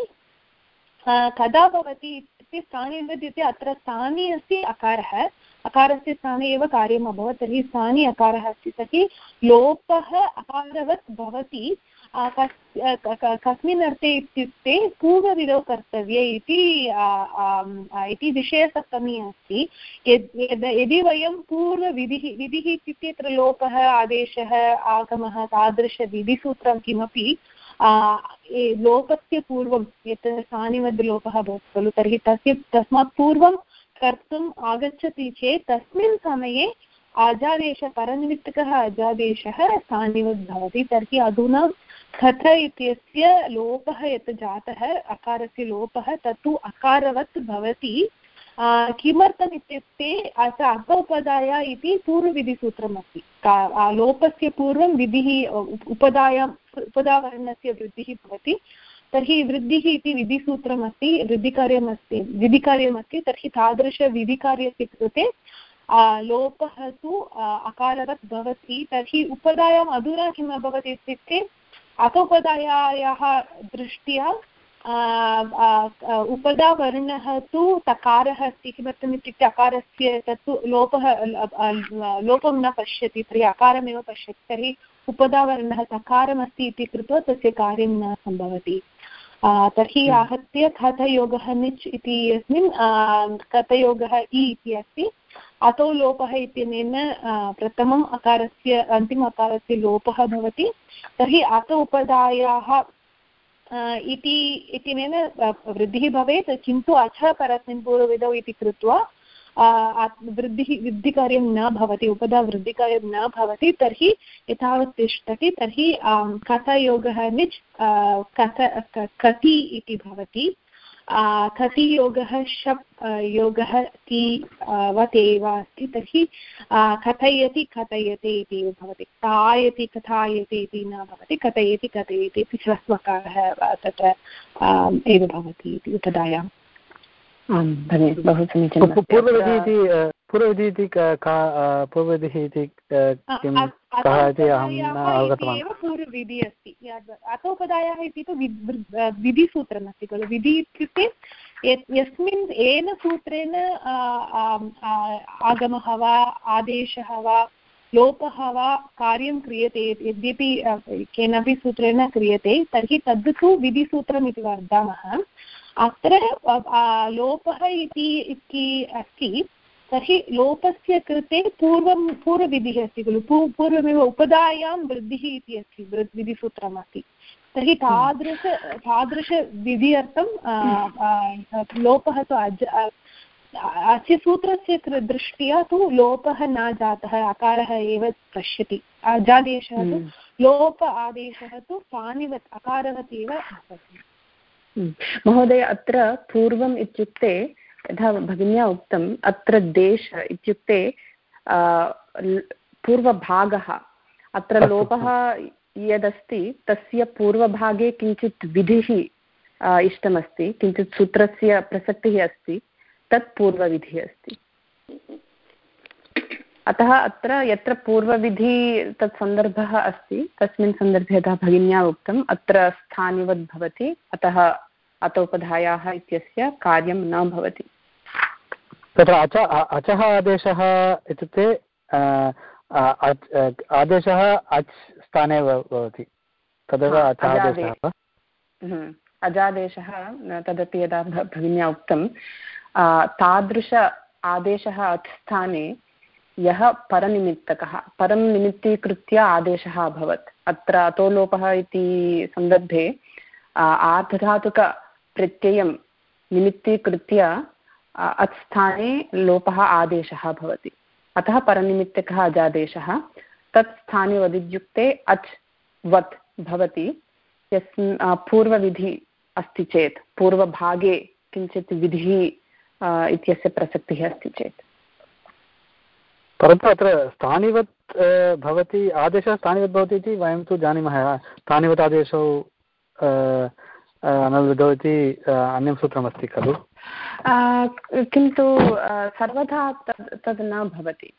कदा भवति इत्युक्ते स्थानिवत् इत्युक्ते अत्र स्थानी अस्ति अकारः। अकारस्य स्थाने एव कार्यम् अभवत्, तर्हि स्थाने अकारः अस्ति। तर्हि लोपः अकारवत् भवति। कस्मिन् अर्थे इत्युक्ते पूर्वविधौ कर्तव्ये इति इति विषयसप्तमी अस्ति। यद्, यदि वयं पूर्वविधिः, विधिः इत्युक्ते तत्र लोपः, आदेशः, आगमः, तादृशविधिसूत्रं किमपि लोपस्य पूर्वं यत् सानिवद्लोपः भवति खलु, तर्हि तस्य, तस्मात् पूर्वं कर्तुम् आगच्छति चेत् तस्मिन् समये अजादेश परनिमित्तकः अजादेशः सानिवद् भवति। तर्हि अधुना खत इत्यस्य लोपः, यत् जातः, अकारस्य लोपः, तत्तु अकारवत् भवति। किमर्थम् इत्युक्ते अत्र अगौपदाय इति पूर्वविधिसूत्रमस्ति। लोपस्य पूर्वं विधिः उपदायाम् उपदावर्णस्य वृद्धिः भवति। तर्हि वृद्धिः इति विधिसूत्रमस्ति, वृद्धिकार्यमस्ति, विधिकार्यमस्ति, तर्हि तादृशविधिकार्यस्य कृते लोपः तु अकारवत् भवति। तर्हि उपदायाम् अधुना किम् अभवत् इत्युक्ते अतोपदायाः दृष्ट्या उपदावर्णः तु तकारः अस्ति किमर्थम् इत्युक्ते अकारस्य तत्तु लोपः लोपं न पश्यति तर्हि अकारमेव पश्यति तर्हि उपदावर्णः तकारमस्ति इति कृत्वा तस्य कार्यं न सम्भवति। तर्हि हम्म। आहत्य खतयोगः निच् इति अस्मिन् कतयोगः इ इति अस्ति। अतो लोपः इत्यनेन प्रथमम् अकारस्य अन्तिम अकारस्य लोपः भवति। तर्हि अत उपदायाः इति, इत्यनेन वृद्धिः भवेत्, किन्तु अथ परस्मिन् पूर्वविधौ इति कृत्वा वृद्धिः, वृद्धिकार्यं न भवति उपधा वृद्धिकार्यं न भवति, तर्हि एतावत् तिष्ठति, तर्हि कथयोगः निच् कथ कति इति भवति। कति योगः शप् योगः ति वत् एव अस्ति तर्हि कथयति कथयते इति एव भवति। कथायति कथायते इति न भवति कथयति कथयति इति ह्रस्वकारः तत्र एव भवति इति उपधायाम् आं भगिनि बहु समीचीनं इति पूर्वविधि इति पूर्वविधिः इति किं कः इति अहं न अवगतवान्। एव पूर्वविधिः अस्ति। अतोपदायः इति तु विधिसूत्रमस्ति खलु। विधि इत्युक्ते यस्मिन् येन सूत्रेण आगमः वा आदेशः वा लोपः वा कार्यं क्रियते यद्यपि केनापि सूत्रेण क्रियते तर्हि तद् तु विधिसूत्रम् इति वदामः। अत्र लोपः इति अस्ति। तर्हि लोपस्य कृते पूर्वं पूर्वविधिः अस्ति खलु? पू पूर्वमेव उपदायां वृद्धिः इति अस्ति विधिसूत्रमस्ति तर्हि तादृश तादृशविध्यर्थं लोपः तु अज अस्य सूत्रस्य दृष्ट्या तु लोपः न जातः अकारः एव पश्यति। अजादेशः तु हम्म। लोप आदेशः तु पानिवत् अकारवत् एव महोदय अत्र पूर्वम् इत्युक्ते यथा भगिन्या उक्तम् अत्र देश इत्युक्ते पूर्वभागः। अत्र लोपः यदस्ति तस्य पूर्वभागे किञ्चित् विधिः इष्टमस्ति किञ्चित् सूत्रस्य प्रसक्तिः अस्ति तत् पूर्वविधिः अस्ति। अतः अत्र यत्र पूर्वविधि तत् सन्दर्भः अस्ति तस्मिन् सन्दर्भे यथा भगिन्या उक्तम् अत्र स्थानिवद् भवति अतः अतोपधायाः इत्यस्य कार्यं न भवति। तत्र अच अचः आदेशः इत्युक्ते आदेशः अच् स्थाने भवति। तदेव आदेशः। हम्म, अजादेशः तदपि यदा भगिन्या उक्तं तादृश आदेशः अच् स्थाने यः परनिमित्तकः। परं निमित्तीकृत्य आदेशः अभवत्। अत्र अतोलोपः इति सन्दर्भे आर्धधातुकप्रत्ययं निमित्तीकृत्य अत् स्थाने लोपः आदेशः भवति। अतः परनिमित्तकः अजादेशः। तत् स्थाने वदित्युक्ते अच् वत् भवति। यस्मिन् पूर्वविधि अस्ति चेत्, पूर्वभागे किञ्चित् विधिः इत्यस्य प्रसक्तिः अस्ति चेत्। परन्तु अत्र स्थानिवत् भवति, आदेशः स्थानिवत् भवति इति वयं तु जानीमः। स्थानिवत् आदेशौ अनल्विधौ इति अन्यं सूत्रमस्ति खलु। किन्तु सर्वथा तद् तद् न भवति।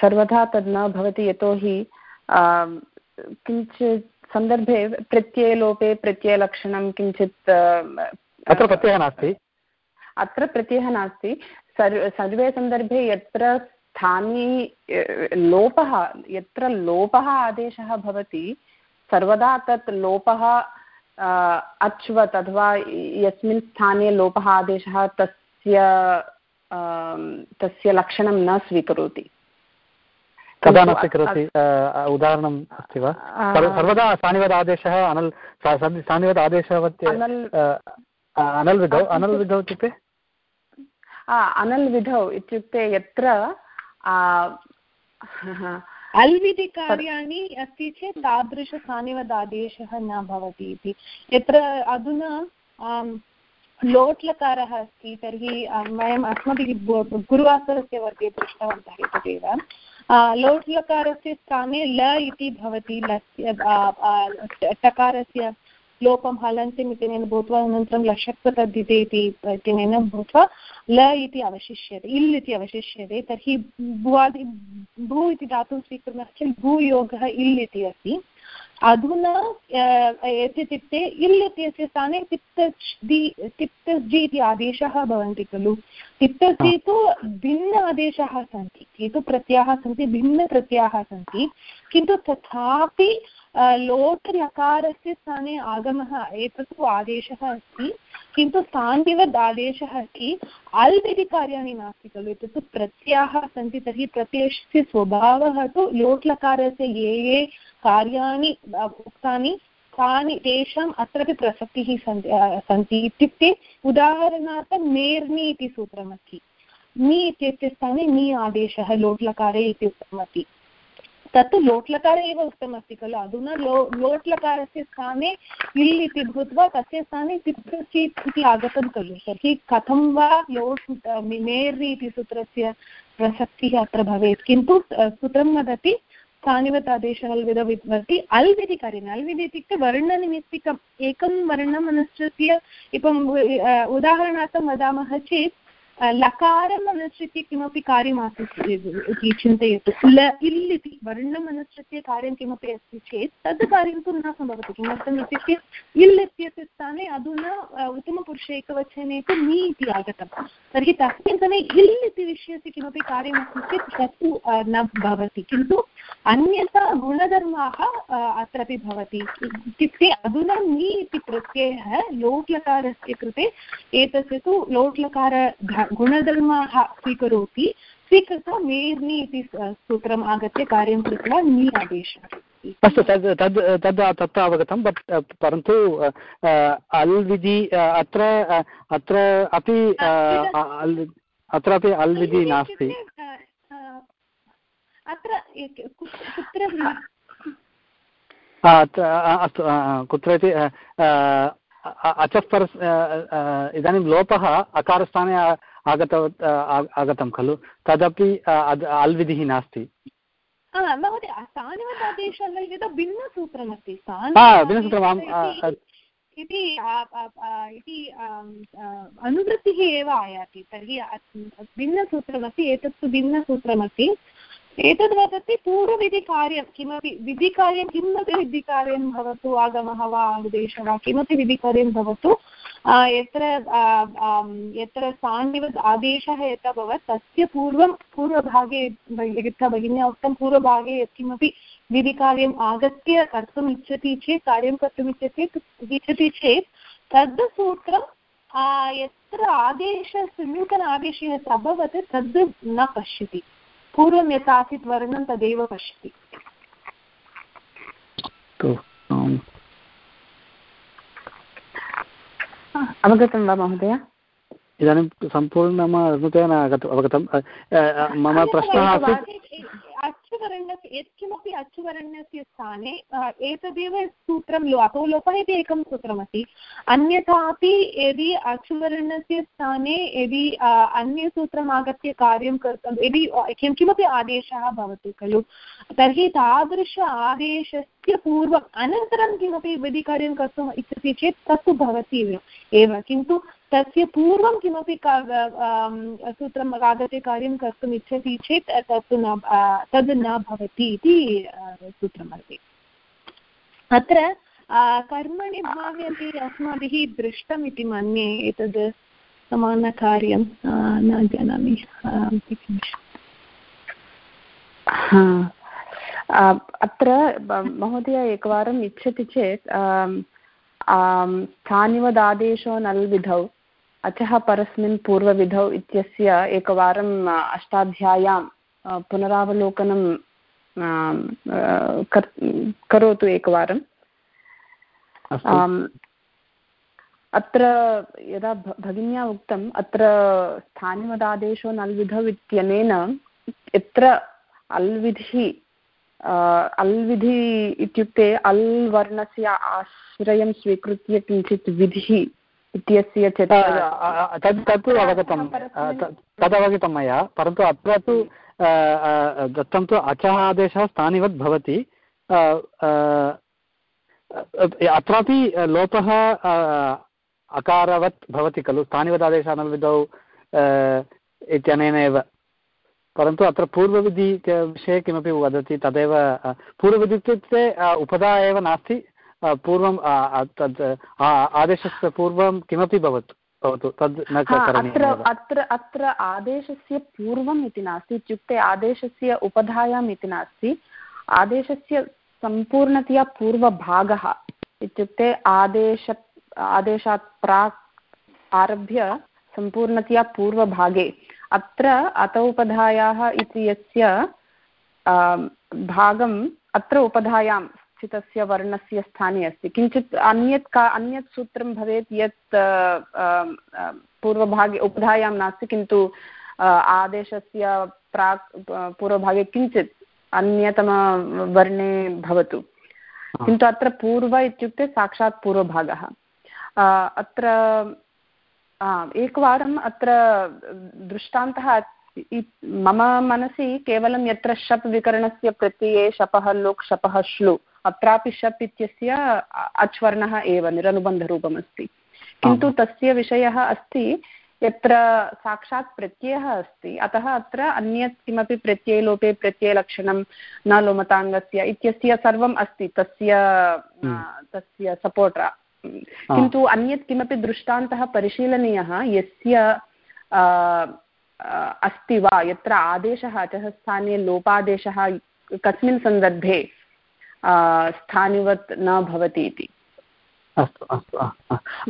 सर्वथा तद् न भवति यतोहि किञ्चित् सन्दर्भे प्रत्ययलोपे प्रत्ययलक्षणं किञ्चित् अत्र प्रत्ययः नास्ति। अत्र प्रत्ययः नास्ति। सर्वे सन्दर्भे यत्र स्थानी लोपः यत्र लोपः आदेशः भवति सर्वदा तत् लोपः अच्वत् अथवा यस्मिन् स्थाने लोपः आदेशः तस्य तस्य लक्षणं न स्वीकरोति। कदा न स्वीकरोति? उदाहरणम् अस्ति वा? सर्वदा सानिवद् आदेशः अनल् सानिवद् आदेशः अनल् विधौ अनल् विधौ इत्युक्ते? अनल् विधौ इत्युक्ते यत्र [laughs] अल्विधि कार्याणि अस्ति चेत् तादृशसानिवदादेशः न भवति इति। यत्र अधुना लोट् लकारः अस्ति तर्हि वयम् अस्माभिः गुरुवासरस्य वर्गे दृष्टवन्तः एतदेव। लोट् लकारस्य स्थाने ल इति भवति लस्य टकारस्य लोपं हलन्त्यम् इत्यनेन भूत्वा अनन्तरं लषक्वतद्धिते इति इत्यनेन भूत्वा ल इति अवशिष्यते, इल् इति अवशिष्यते, तर्हि भुवादि, भू इति धातुं स्वीकुर्मः चेत् भूयोगः इल् इति अस्ति। अधुना इत्युक्ते इल् इत्यस्य स्थाने तिप्तज् तिप्तज् इति आदेशाः भवन्ति खलु। तिप्तजि तु भिन्न आदेशाः सन्ति ये तु प्रत्ययाः सन्ति भिन्नप्रत्ययाः सन्ति, किन्तु तथापि लोट् लकारस्य स्थाने आगमः एतत् तु आदेशः अस्ति। किन्तु स्थान्तिवद् आदेशः अस्ति। अल् इति कार्याणि नास्ति खलु। एतत्तु प्रत्ययाः सन्ति, तर्हि प्रत्ययस्य स्वभावः तु लोट् लकारस्य ये ये कार्याणि उक्तानि, तानि तेषाम् अत्रापि प्रसक्तिः सन्ति सन्ति इत्युक्ते उदाहरणार्थं नेर्नि इति सूत्रमस्ति। इत्यस्य स्थाने नि आदेशः लोट् लकारे इति उक्तमस्ति। तत्तु लोट्लकार एव उक्तमस्ति खलु अधुना लो लोट्लकारस्य स्थाने इल् इति भूत्वा तस्य स्थाने तिप्सीत् इति आगतं खलु तर्हि कथं वा लोट् मेर् इति सूत्रस्य प्रसक्तिः अत्र भवेत् किन्तु सूत्रं वदति स्थानिवत् आदेशः अल्विद भवति अल्विधि कार्यम् अल्विधि इत्युक्ते वर्णनिमित्तिकम् एकं वर्णम् अनुसृत्य इपम् उदाहरणार्थं वदामः चेत् लकारम् अनुसृत्य किमपि कार्यमासीत् इति चिन्तयतु ल इल् इति वर्णम् अनुसृत्य कार्यं किमपि अस्ति चेत् तद् कार्यं तु न सम्भवति किमर्थम् इत्युक्ते इल् इत्यस्य स्थाने अधुना उत्तमपुरुषे एकवचने तु मी इति आगतं तर्हि तस्मिन् समये इल् इति विषयस्य किमपि कार्यमस्ति चेत् तत्तु न भवति किन्तु अन्यथा गुणधर्माः अत्रापि भवति इत्युक्ते अधुना मी इति प्रत्ययः लोट्लकारस्य कृते एतस्य तु लोट्लकार गुणधर्माः स्वीकरोति स्वीकृत्य मेर्नि इति सूत्रम् आगत्य कार्यं कृत्वा नि आदेशः अस्तु तद् तद् तद् तत्र अवगतं बट् परन्तु अल् विधि अत्र अत्र अपि अत्रापि अल् विधि नास्ति। अत्र कुत्र अस्तु कुत्र इति अचः परस् इदानीं लोपः अकारस्थाने आगतवत् आगतं खलु? तदपि अल्विधिः नास्ति। महोदय स्थानिवदादेशः भिन्नसूत्रमस्ति। भिन्नसूत्रम् इति इति अनुवृत्तिः एव आयाति। तर्हि भिन्नसूत्रमस्ति एतत्तु भिन्नसूत्रमस्ति। एतद् वदति पूर्वविधिकार्यं, किमपि विधिकार्यं किमपि विधिकार्यं भवतु, आगमः वा, आदेशः वा, किमपि विधिकार्यं भवतु यत्र यत्र सान्निवद् आदेशः यत् अभवत् तस्य पूर्वं, पूर्वभागे यथा भगिन्या उक्तं पूर्वभागे यत्किमपि विधिकार्यम् आगत्य कर्तुम् इच्छति चेत्, कार्यं कर्तुम् इच्छति इच्छति चेत्, तद् सूत्रं यत्र आदेशः नूतन आदेशः अभवत् तद् न पश्यति। पूर्वं यथा आसीत् वर्णं तदेव पश्यति। अवगतं वा महोदय? इदानीं सम्पूर्णम् अनुतेन अवगतं मम प्रश्नः आसीत् अचुवर्णस्य यत्किमपि अचुवर्णस्य स्थाने एतदेव सूत्रं लो अतो लोपः इति एकं सूत्रमस्ति। अन्यथापि यदि अचुवर्णस्य स्थाने यदि अन्यसूत्रम् आगत्य कार्यं कर्तुं, यदि किं, किमपि आदेशः भवति खलु, तर्हि तादृश आदेशस्य पूर्वम् अनन्तरं किमपि यदि कार्यं कर्तुम् इच्छति चेत् तत्तु भवति एव। किन्तु तस्य पूर्वं किमपि सूत्रम् आगत्य कार्यं कर्तुम् इच्छति चेत् तत्तु न तद् न भवति इति सूत्रमस्ति। अत्र कर्मणि भावे अपि अस्माभिः दृष्टम् इति मन्ये एतद् समानकार्यं न जानामि। अत्र महोदय एकवारम् इच्छति चेत् स्थानिवदादेशो नल्विधौ अचः परस्मिन् पूर्वविधौ इत्यस्य एकवारम् अष्टाध्याय्यां पुनरावलोकनं करोतु एकवारम् अत्र यदा भगिन्या उक्तम् अत्र स्थानिवदादेशो नल्विधौ इत्यनेन यत्र अल्विधिः अल्विधि इत्युक्ते अल् वर्णस्य आश्रयं स्वीकृत्य किञ्चित् विधिः इत्यस्य तद् तत्तु अवगतं तदवगतं मया परन्तु अत्र तु दत्तं तु अचः आदेशः स्थानिवत् भवति अत्रापि लोपः अकारवत् भवति खलु स्थानिवदादेशानविधौ इत्यनेन एव। परन्तु अत्र पूर्वविधि विषये किमपि वदति तदेव पूर्वविधि इत्युक्ते उपधा एव नास्ति। पूर्वं तद् आदेशस्य पूर्वं किमपि भवतु भवतु तद् न अत्र अत्र अत्र आदेशस्य पूर्वम् इति नास्ति इत्युक्ते आदेशस्य उपधायाम् इति नास्ति आदेशस्य सम्पूर्णतया पूर्वभागः इत्युक्ते आदेश आदेशात् प्राक् आरभ्य सम्पूर्णतया पूर्वभागे अत्र अत उपधायाः इति यस्य भागम् अत्र उपधायां स्थितस्य वर्णस्य स्थाने अस्ति। किञ्चित् अन्यत् का अन्यत् सूत्रं भवेत् यत् पूर्वभागे उपधायां नास्ति किन्तु आदेशस्य प्राक् पूर्वभागे किञ्चित् अन्यतमवर्णे भवतु। किन्तु अत्र पूर्व इत्युक्ते साक्षात् पूर्वभागः। अत्र एकवारम् अत्र दृष्टान्तः मम मनसि केवलं यत्र शप् विकरणस्य प्रत्यये शपः लोक् शपः श्लु। अत्रापि शप् इत्यस्य अच्वर्णः एव निरनुबन्धरूपमस्ति। किन्तु तस्य विषयः अस्ति यत्र साक्षात् प्रत्ययः अस्ति अतः अत्र अन्यत् किमपि प्रत्ययलोपे प्रत्ययलक्षणं न लोमताङ्गस्य इत्यस्य सर्वम् अस्ति तस्य हम्म। तस्य सपोर्ट् किन्तु अन्यत् किमपि दृष्टान्तः परिशीलनीयः यस्य अस्ति वा यत्र आदेशः अचः स्थाने लोपादेशः कस्मिन् सन्दर्भे स्थानिवत् न भवति इति। अस्तु अस्तु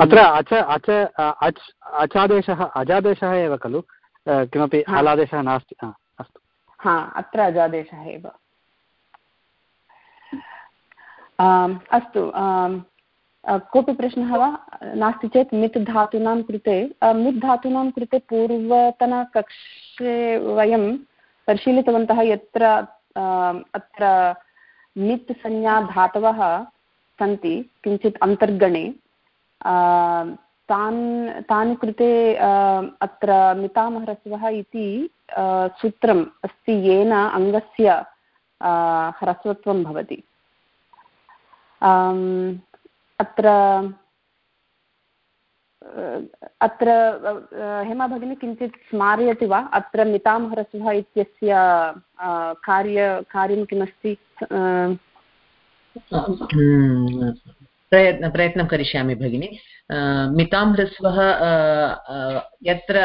अत्र अच अच अच् अचादेशः अजादेशः एव खलु? किमपि हलादेशः नास्ति। अस्तु। हा अत्र अजादेशः एव। अस्तु कोऽपि प्रश्नः वा? नास्ति चेत् मित् धातूनां कृते मित् धातूनां कृते पूर्वतनकक्षे वयं परिशीलितवन्तः यत्र अत्र मित् संज्ञा धातवः सन्ति, किञ्चित् अन्तर्गणे तान्, तानि कृते अत्र मितामह्रस्वः इति सूत्रम् अस्ति, येन अङ्गस्य ह्रस्वत्वं भवति। अत्र अत्र हेमा भगिनी किञ्चित् स्मारयति वा? अत्र मितामहरसुः इत्यस्य कार्य, कार्यं किमस्ति? प्रयत्न प्रयत्नं करिष्यामि भगिनि। मितां ह्रस्वः यत्र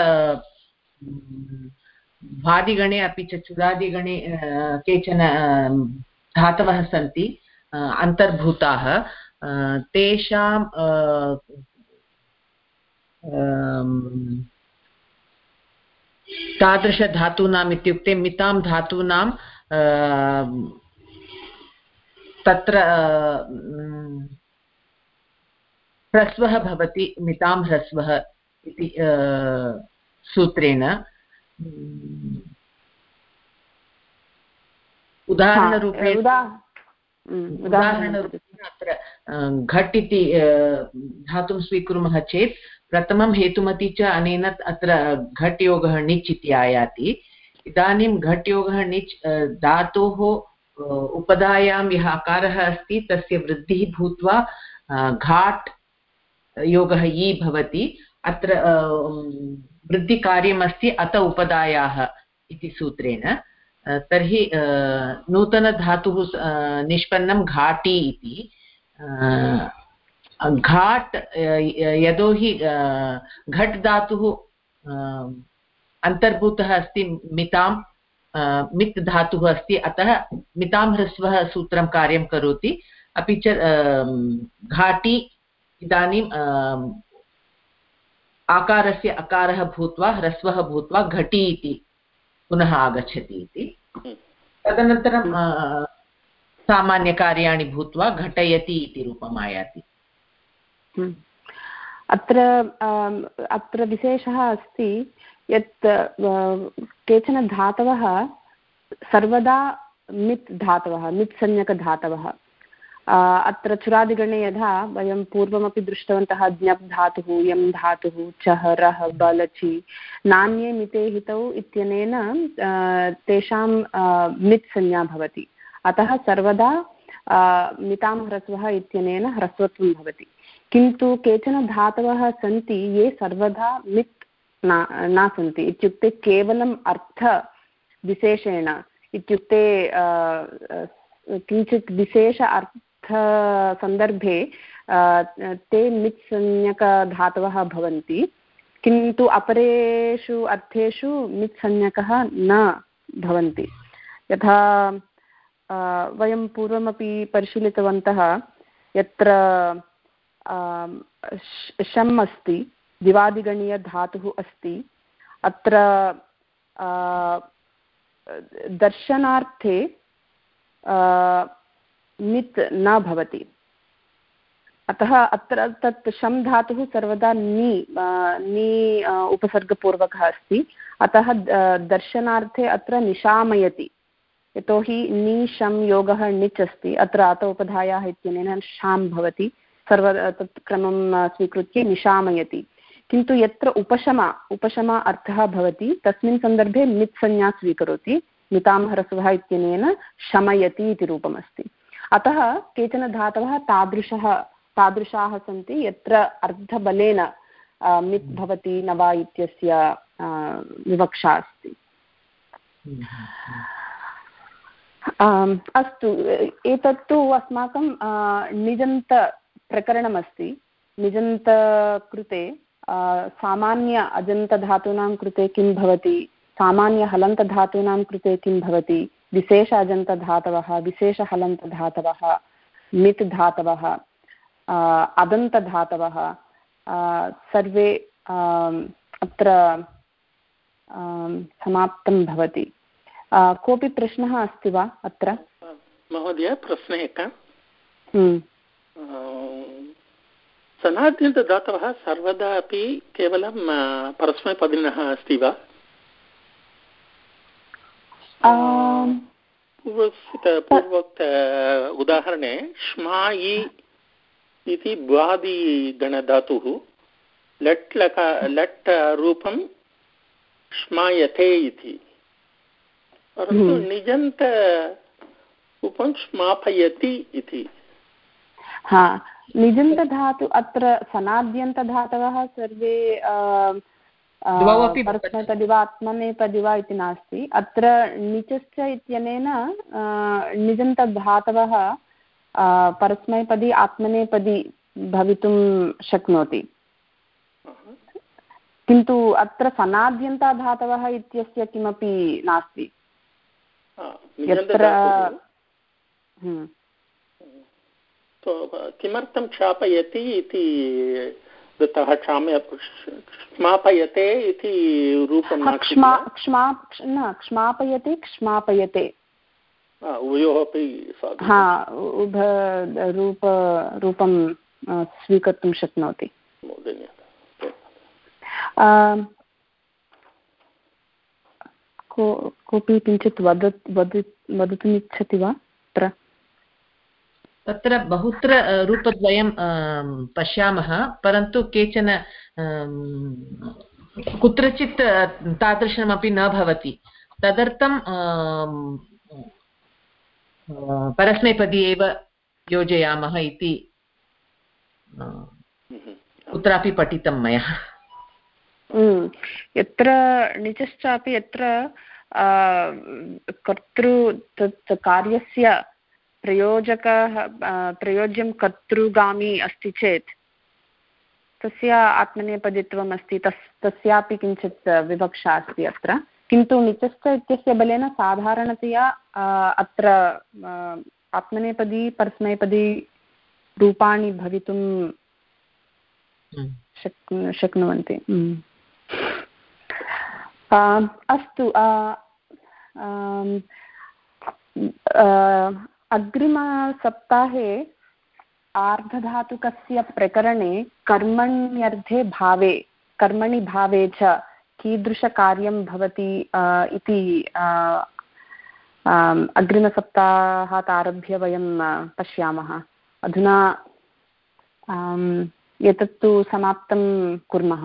भादिगणे अपि च चुरादिगणे केचन धातवः सन्ति अन्तर्भूताः तेषां तादृशधातूनाम् इत्युक्ते मितां धातूनां तत्र ह्रस्वः भवति मितां ह्रस्वः इति सूत्रेण। उदाहरणरूपेण उदाहरणरूपेण अत्र घट् इति धातुं स्वीकुर्मः चेत् प्रथमं हेतुमति च अनेन अत्र घट् योगः णिच् इति आयाति। इदानीं घट् योगः णिच् धातोः उपधायां यः आकारः अस्ति, तस्य वृद्धिः भूत्वा घाट् योगः इ भवति। अत्र वृद्धिकार्यमस्ति अत उपधायाः इति सूत्रेण। तर्हि नूतनधातुः निष्पन्नं घाटी इति। घाट् यतोहि घट् धातुः अन्तर्भूतः अस्ति मितां मित् धातुः अस्ति, अतः मितां ह्रस्वः सूत्रं कार्यं करोति अपि च घाटी इदानीं आकारस्य अकारः भूत्वा, ह्रस्वः भूत्वा घटी इति पुनः आगच्छति इति तदनन्तरं सामान्यकार्याणि भूत्वा घटयति इति रूपम् आयाति। अत्र अत्र विशेषः अस्ति यत् केचन धातवः सर्वदा मित् धातवः, मित् संज्ञकधातवः अत्र चुरादिगणे यथा वयं पूर्वमपि दृष्टवन्तः ज्ञप् धातुः यं धातुः, चः, रः बलचि नान्ये मिते हितौ इत्यनेन तेषां मित् संज्ञा भवति। अतः सर्वदा मितां ह्रस्वः इत्यनेन ह्रस्वत्वं भवति। किन्तु केचन धातवः सन्ति, ये सर्वदा मित् न न सन्ति। इत्युक्ते केवलम् अर्थविशेषेण इत्युक्ते किञ्चित् विशेष अर्थ सन्दर्भे ते मित्संज्ञकधातवः भवन्ति, किन्तु अपरेषु अर्थेषु मित्संज्ञकः न भवन्ति। यथा वयं पूर्वमपि परिशीलितवन्तः, यत्र शम् अस्ति दिवादिगणीयधातुः अस्ति। अत्र दर्शनार्थे मित् न भवति। अतः अत्र तत् शं धातुः सर्वदा नि नि उपसर्गपूर्वकः अस्ति। अतः दर्शनार्थे अत्र निशामयति। यतोहि नि शं योगः, णिच् अस्ति। अत्र अत उपधायाः इत्यनेन शां भवति। सर्व तत् क्रमं स्वीकृत्य निशामयति। किन्तु यत्र उपशमा उपशमा अर्थः भवति तस्मिन् सन्दर्भे मित् संज्ञा स्वीकरोति मितामहरसवः इत्यनेन शमयति इति रूपमस्ति। अतः केचन धातवः तादृशः तादृशाः सन्ति यत्र अर्धबलेन मित् भवति न वा इत्यस्य विवक्षा अस्ति। अस्तु एतत्तु अस्माकं निजन्तप्रकरणमस्ति निजन्तकृते सामान्य अजन्तधातूनां कृते किं भवति? सामान्यहलन्तधातूनां कृते किं भवति? विशेष अजन्तधातवः विशेषहलन्तधातवः मित् धातवः अदन्तधातवः सर्वे अत्र समाप्तं भवति। कोऽपि प्रश्नः अस्ति वा अत्र? महोदय प्रश्नः एकः। हम्म। सनाद्यन्तदातवः सर्वदा अपि केवलं परस्मैपदिनः अस्ति वा? पूर्वोक्त उदाहरणे श्मायि इति भ्वादिगणधातुः लट् लका लट् रूपं श्मायते इति। परन्तु हम्म। निजन्त रूपं श्मापयति इति। हा निजन्तधातु अत्र सनाद्यन्तधातवः सर्वे परस्मैपदि वा आत्मनेपदि वा इति नास्ति। अत्र णिचश्च इत्यनेन णिजन्तधातवः परस्मैपदी आत्मनेपदी भवितुं शक्नोति। किन्तु अत्र सनाद्यन्ताधातवः इत्यस्य किमपि नास्ति। यत्र हम्म। किमर्थं क्षापयति इति दत्तः क्षमापयते इति रूपं न क्षमापयति क्ष्मापयते। उभयोः अपि हा उभ रूप रूपं स्वीकर्तुं शक्नोति। कोऽपि किञ्चित् वद वदितुमिच्छति वा? तत्र बहुत्र रूपद्वयं पश्यामः परन्तु केचन कुत्रचित् तादृशमपि न भवति। तदर्थं परस्मैपदी एव योजयामः इति कुत्रापि पठितं मया। यत्र निजश्चापि यत्र कर्तृ तत् कार्यस्य प्रयोजकः प्रयोज्यं कर्तृगामी अस्ति चेत् तस्य आत्मनेपदित्वम् अस्ति तस् तस्यापि किञ्चित् विवक्षा अस्ति अत्र किन्तु निचश्च इत्यस्य बलेन साधारणतया अत्र आत्मनेपदी परस्मैपदी रूपाणि भवितुं हम्म। शक् शक्नुवन्ति हम्म। अस्तु अग्रिमसप्ताहे आर्धधातुकस्य प्रकरणे कर्मण्यर्थे भावे कर्मणि भावे च कीदृशकार्यं भवति इति अग्रिमसप्ताहात् आरभ्य वयं पश्यामः। अधुना एतत्तु समाप्तं कुर्मः।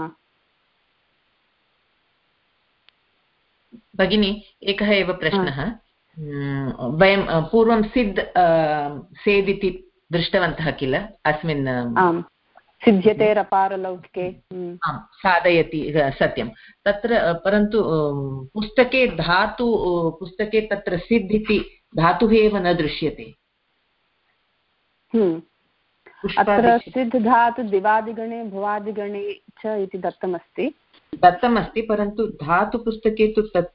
भगिनी एकः एव प्रश्नः। वयं पूर्वं सिद् सेद् इति दृष्टवन्तः किल? अस्मिन् सिद्ध्यते रपारलौकिके आम् साधयति सत्यं। तत्र परन्तु पुस्तके धातु पुस्तके तत्र सिद् इति धातुः एव न दृश्यते अत्र सिद् धातु दिवादिगणे भुवादिगणे च इति दत्तमस्ति। दत्तमस्ति परन्तु धातुपुस्तके तु तत्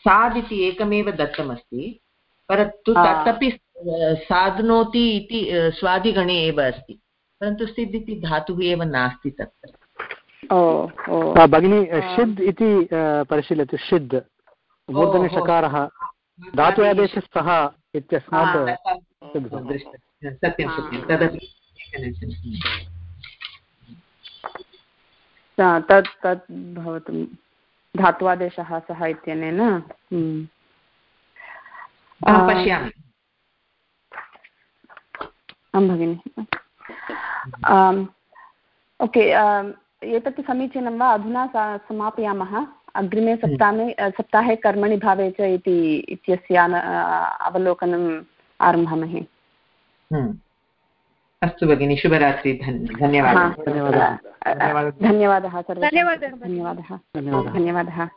साद् इति एकमेव दत्तमस्ति परन्तु तदपि साधनोति इति स्वादिगणे एव अस्ति। परन्तु सिद् इति धातुः एव नास्ति तत्र। भगिनी षिद् इति परिशीलयतु षिद्। मूर्धन्यषकारः धातु आदेशस्थः इत्यस्मात् सत्यं सत्यं। तदपि तत् तत् भवतु। धात्वादेशः सः इत्यनेन हम्म। पश्यामि आं भगिनि ओके एतत् समीचीनं वा अधुना समापयामः अग्रिमे हम्म। सप्ताहे सप्ताहे कर्मणि भावे च इति इत्यस्य अवलोकनम् आरम्भामहे हम्म। अस्तु भगिनि शुभरात्रि धन्यवादः। धन्यवादः। धन्यवादः। धन्यवादः। धन्यवादः।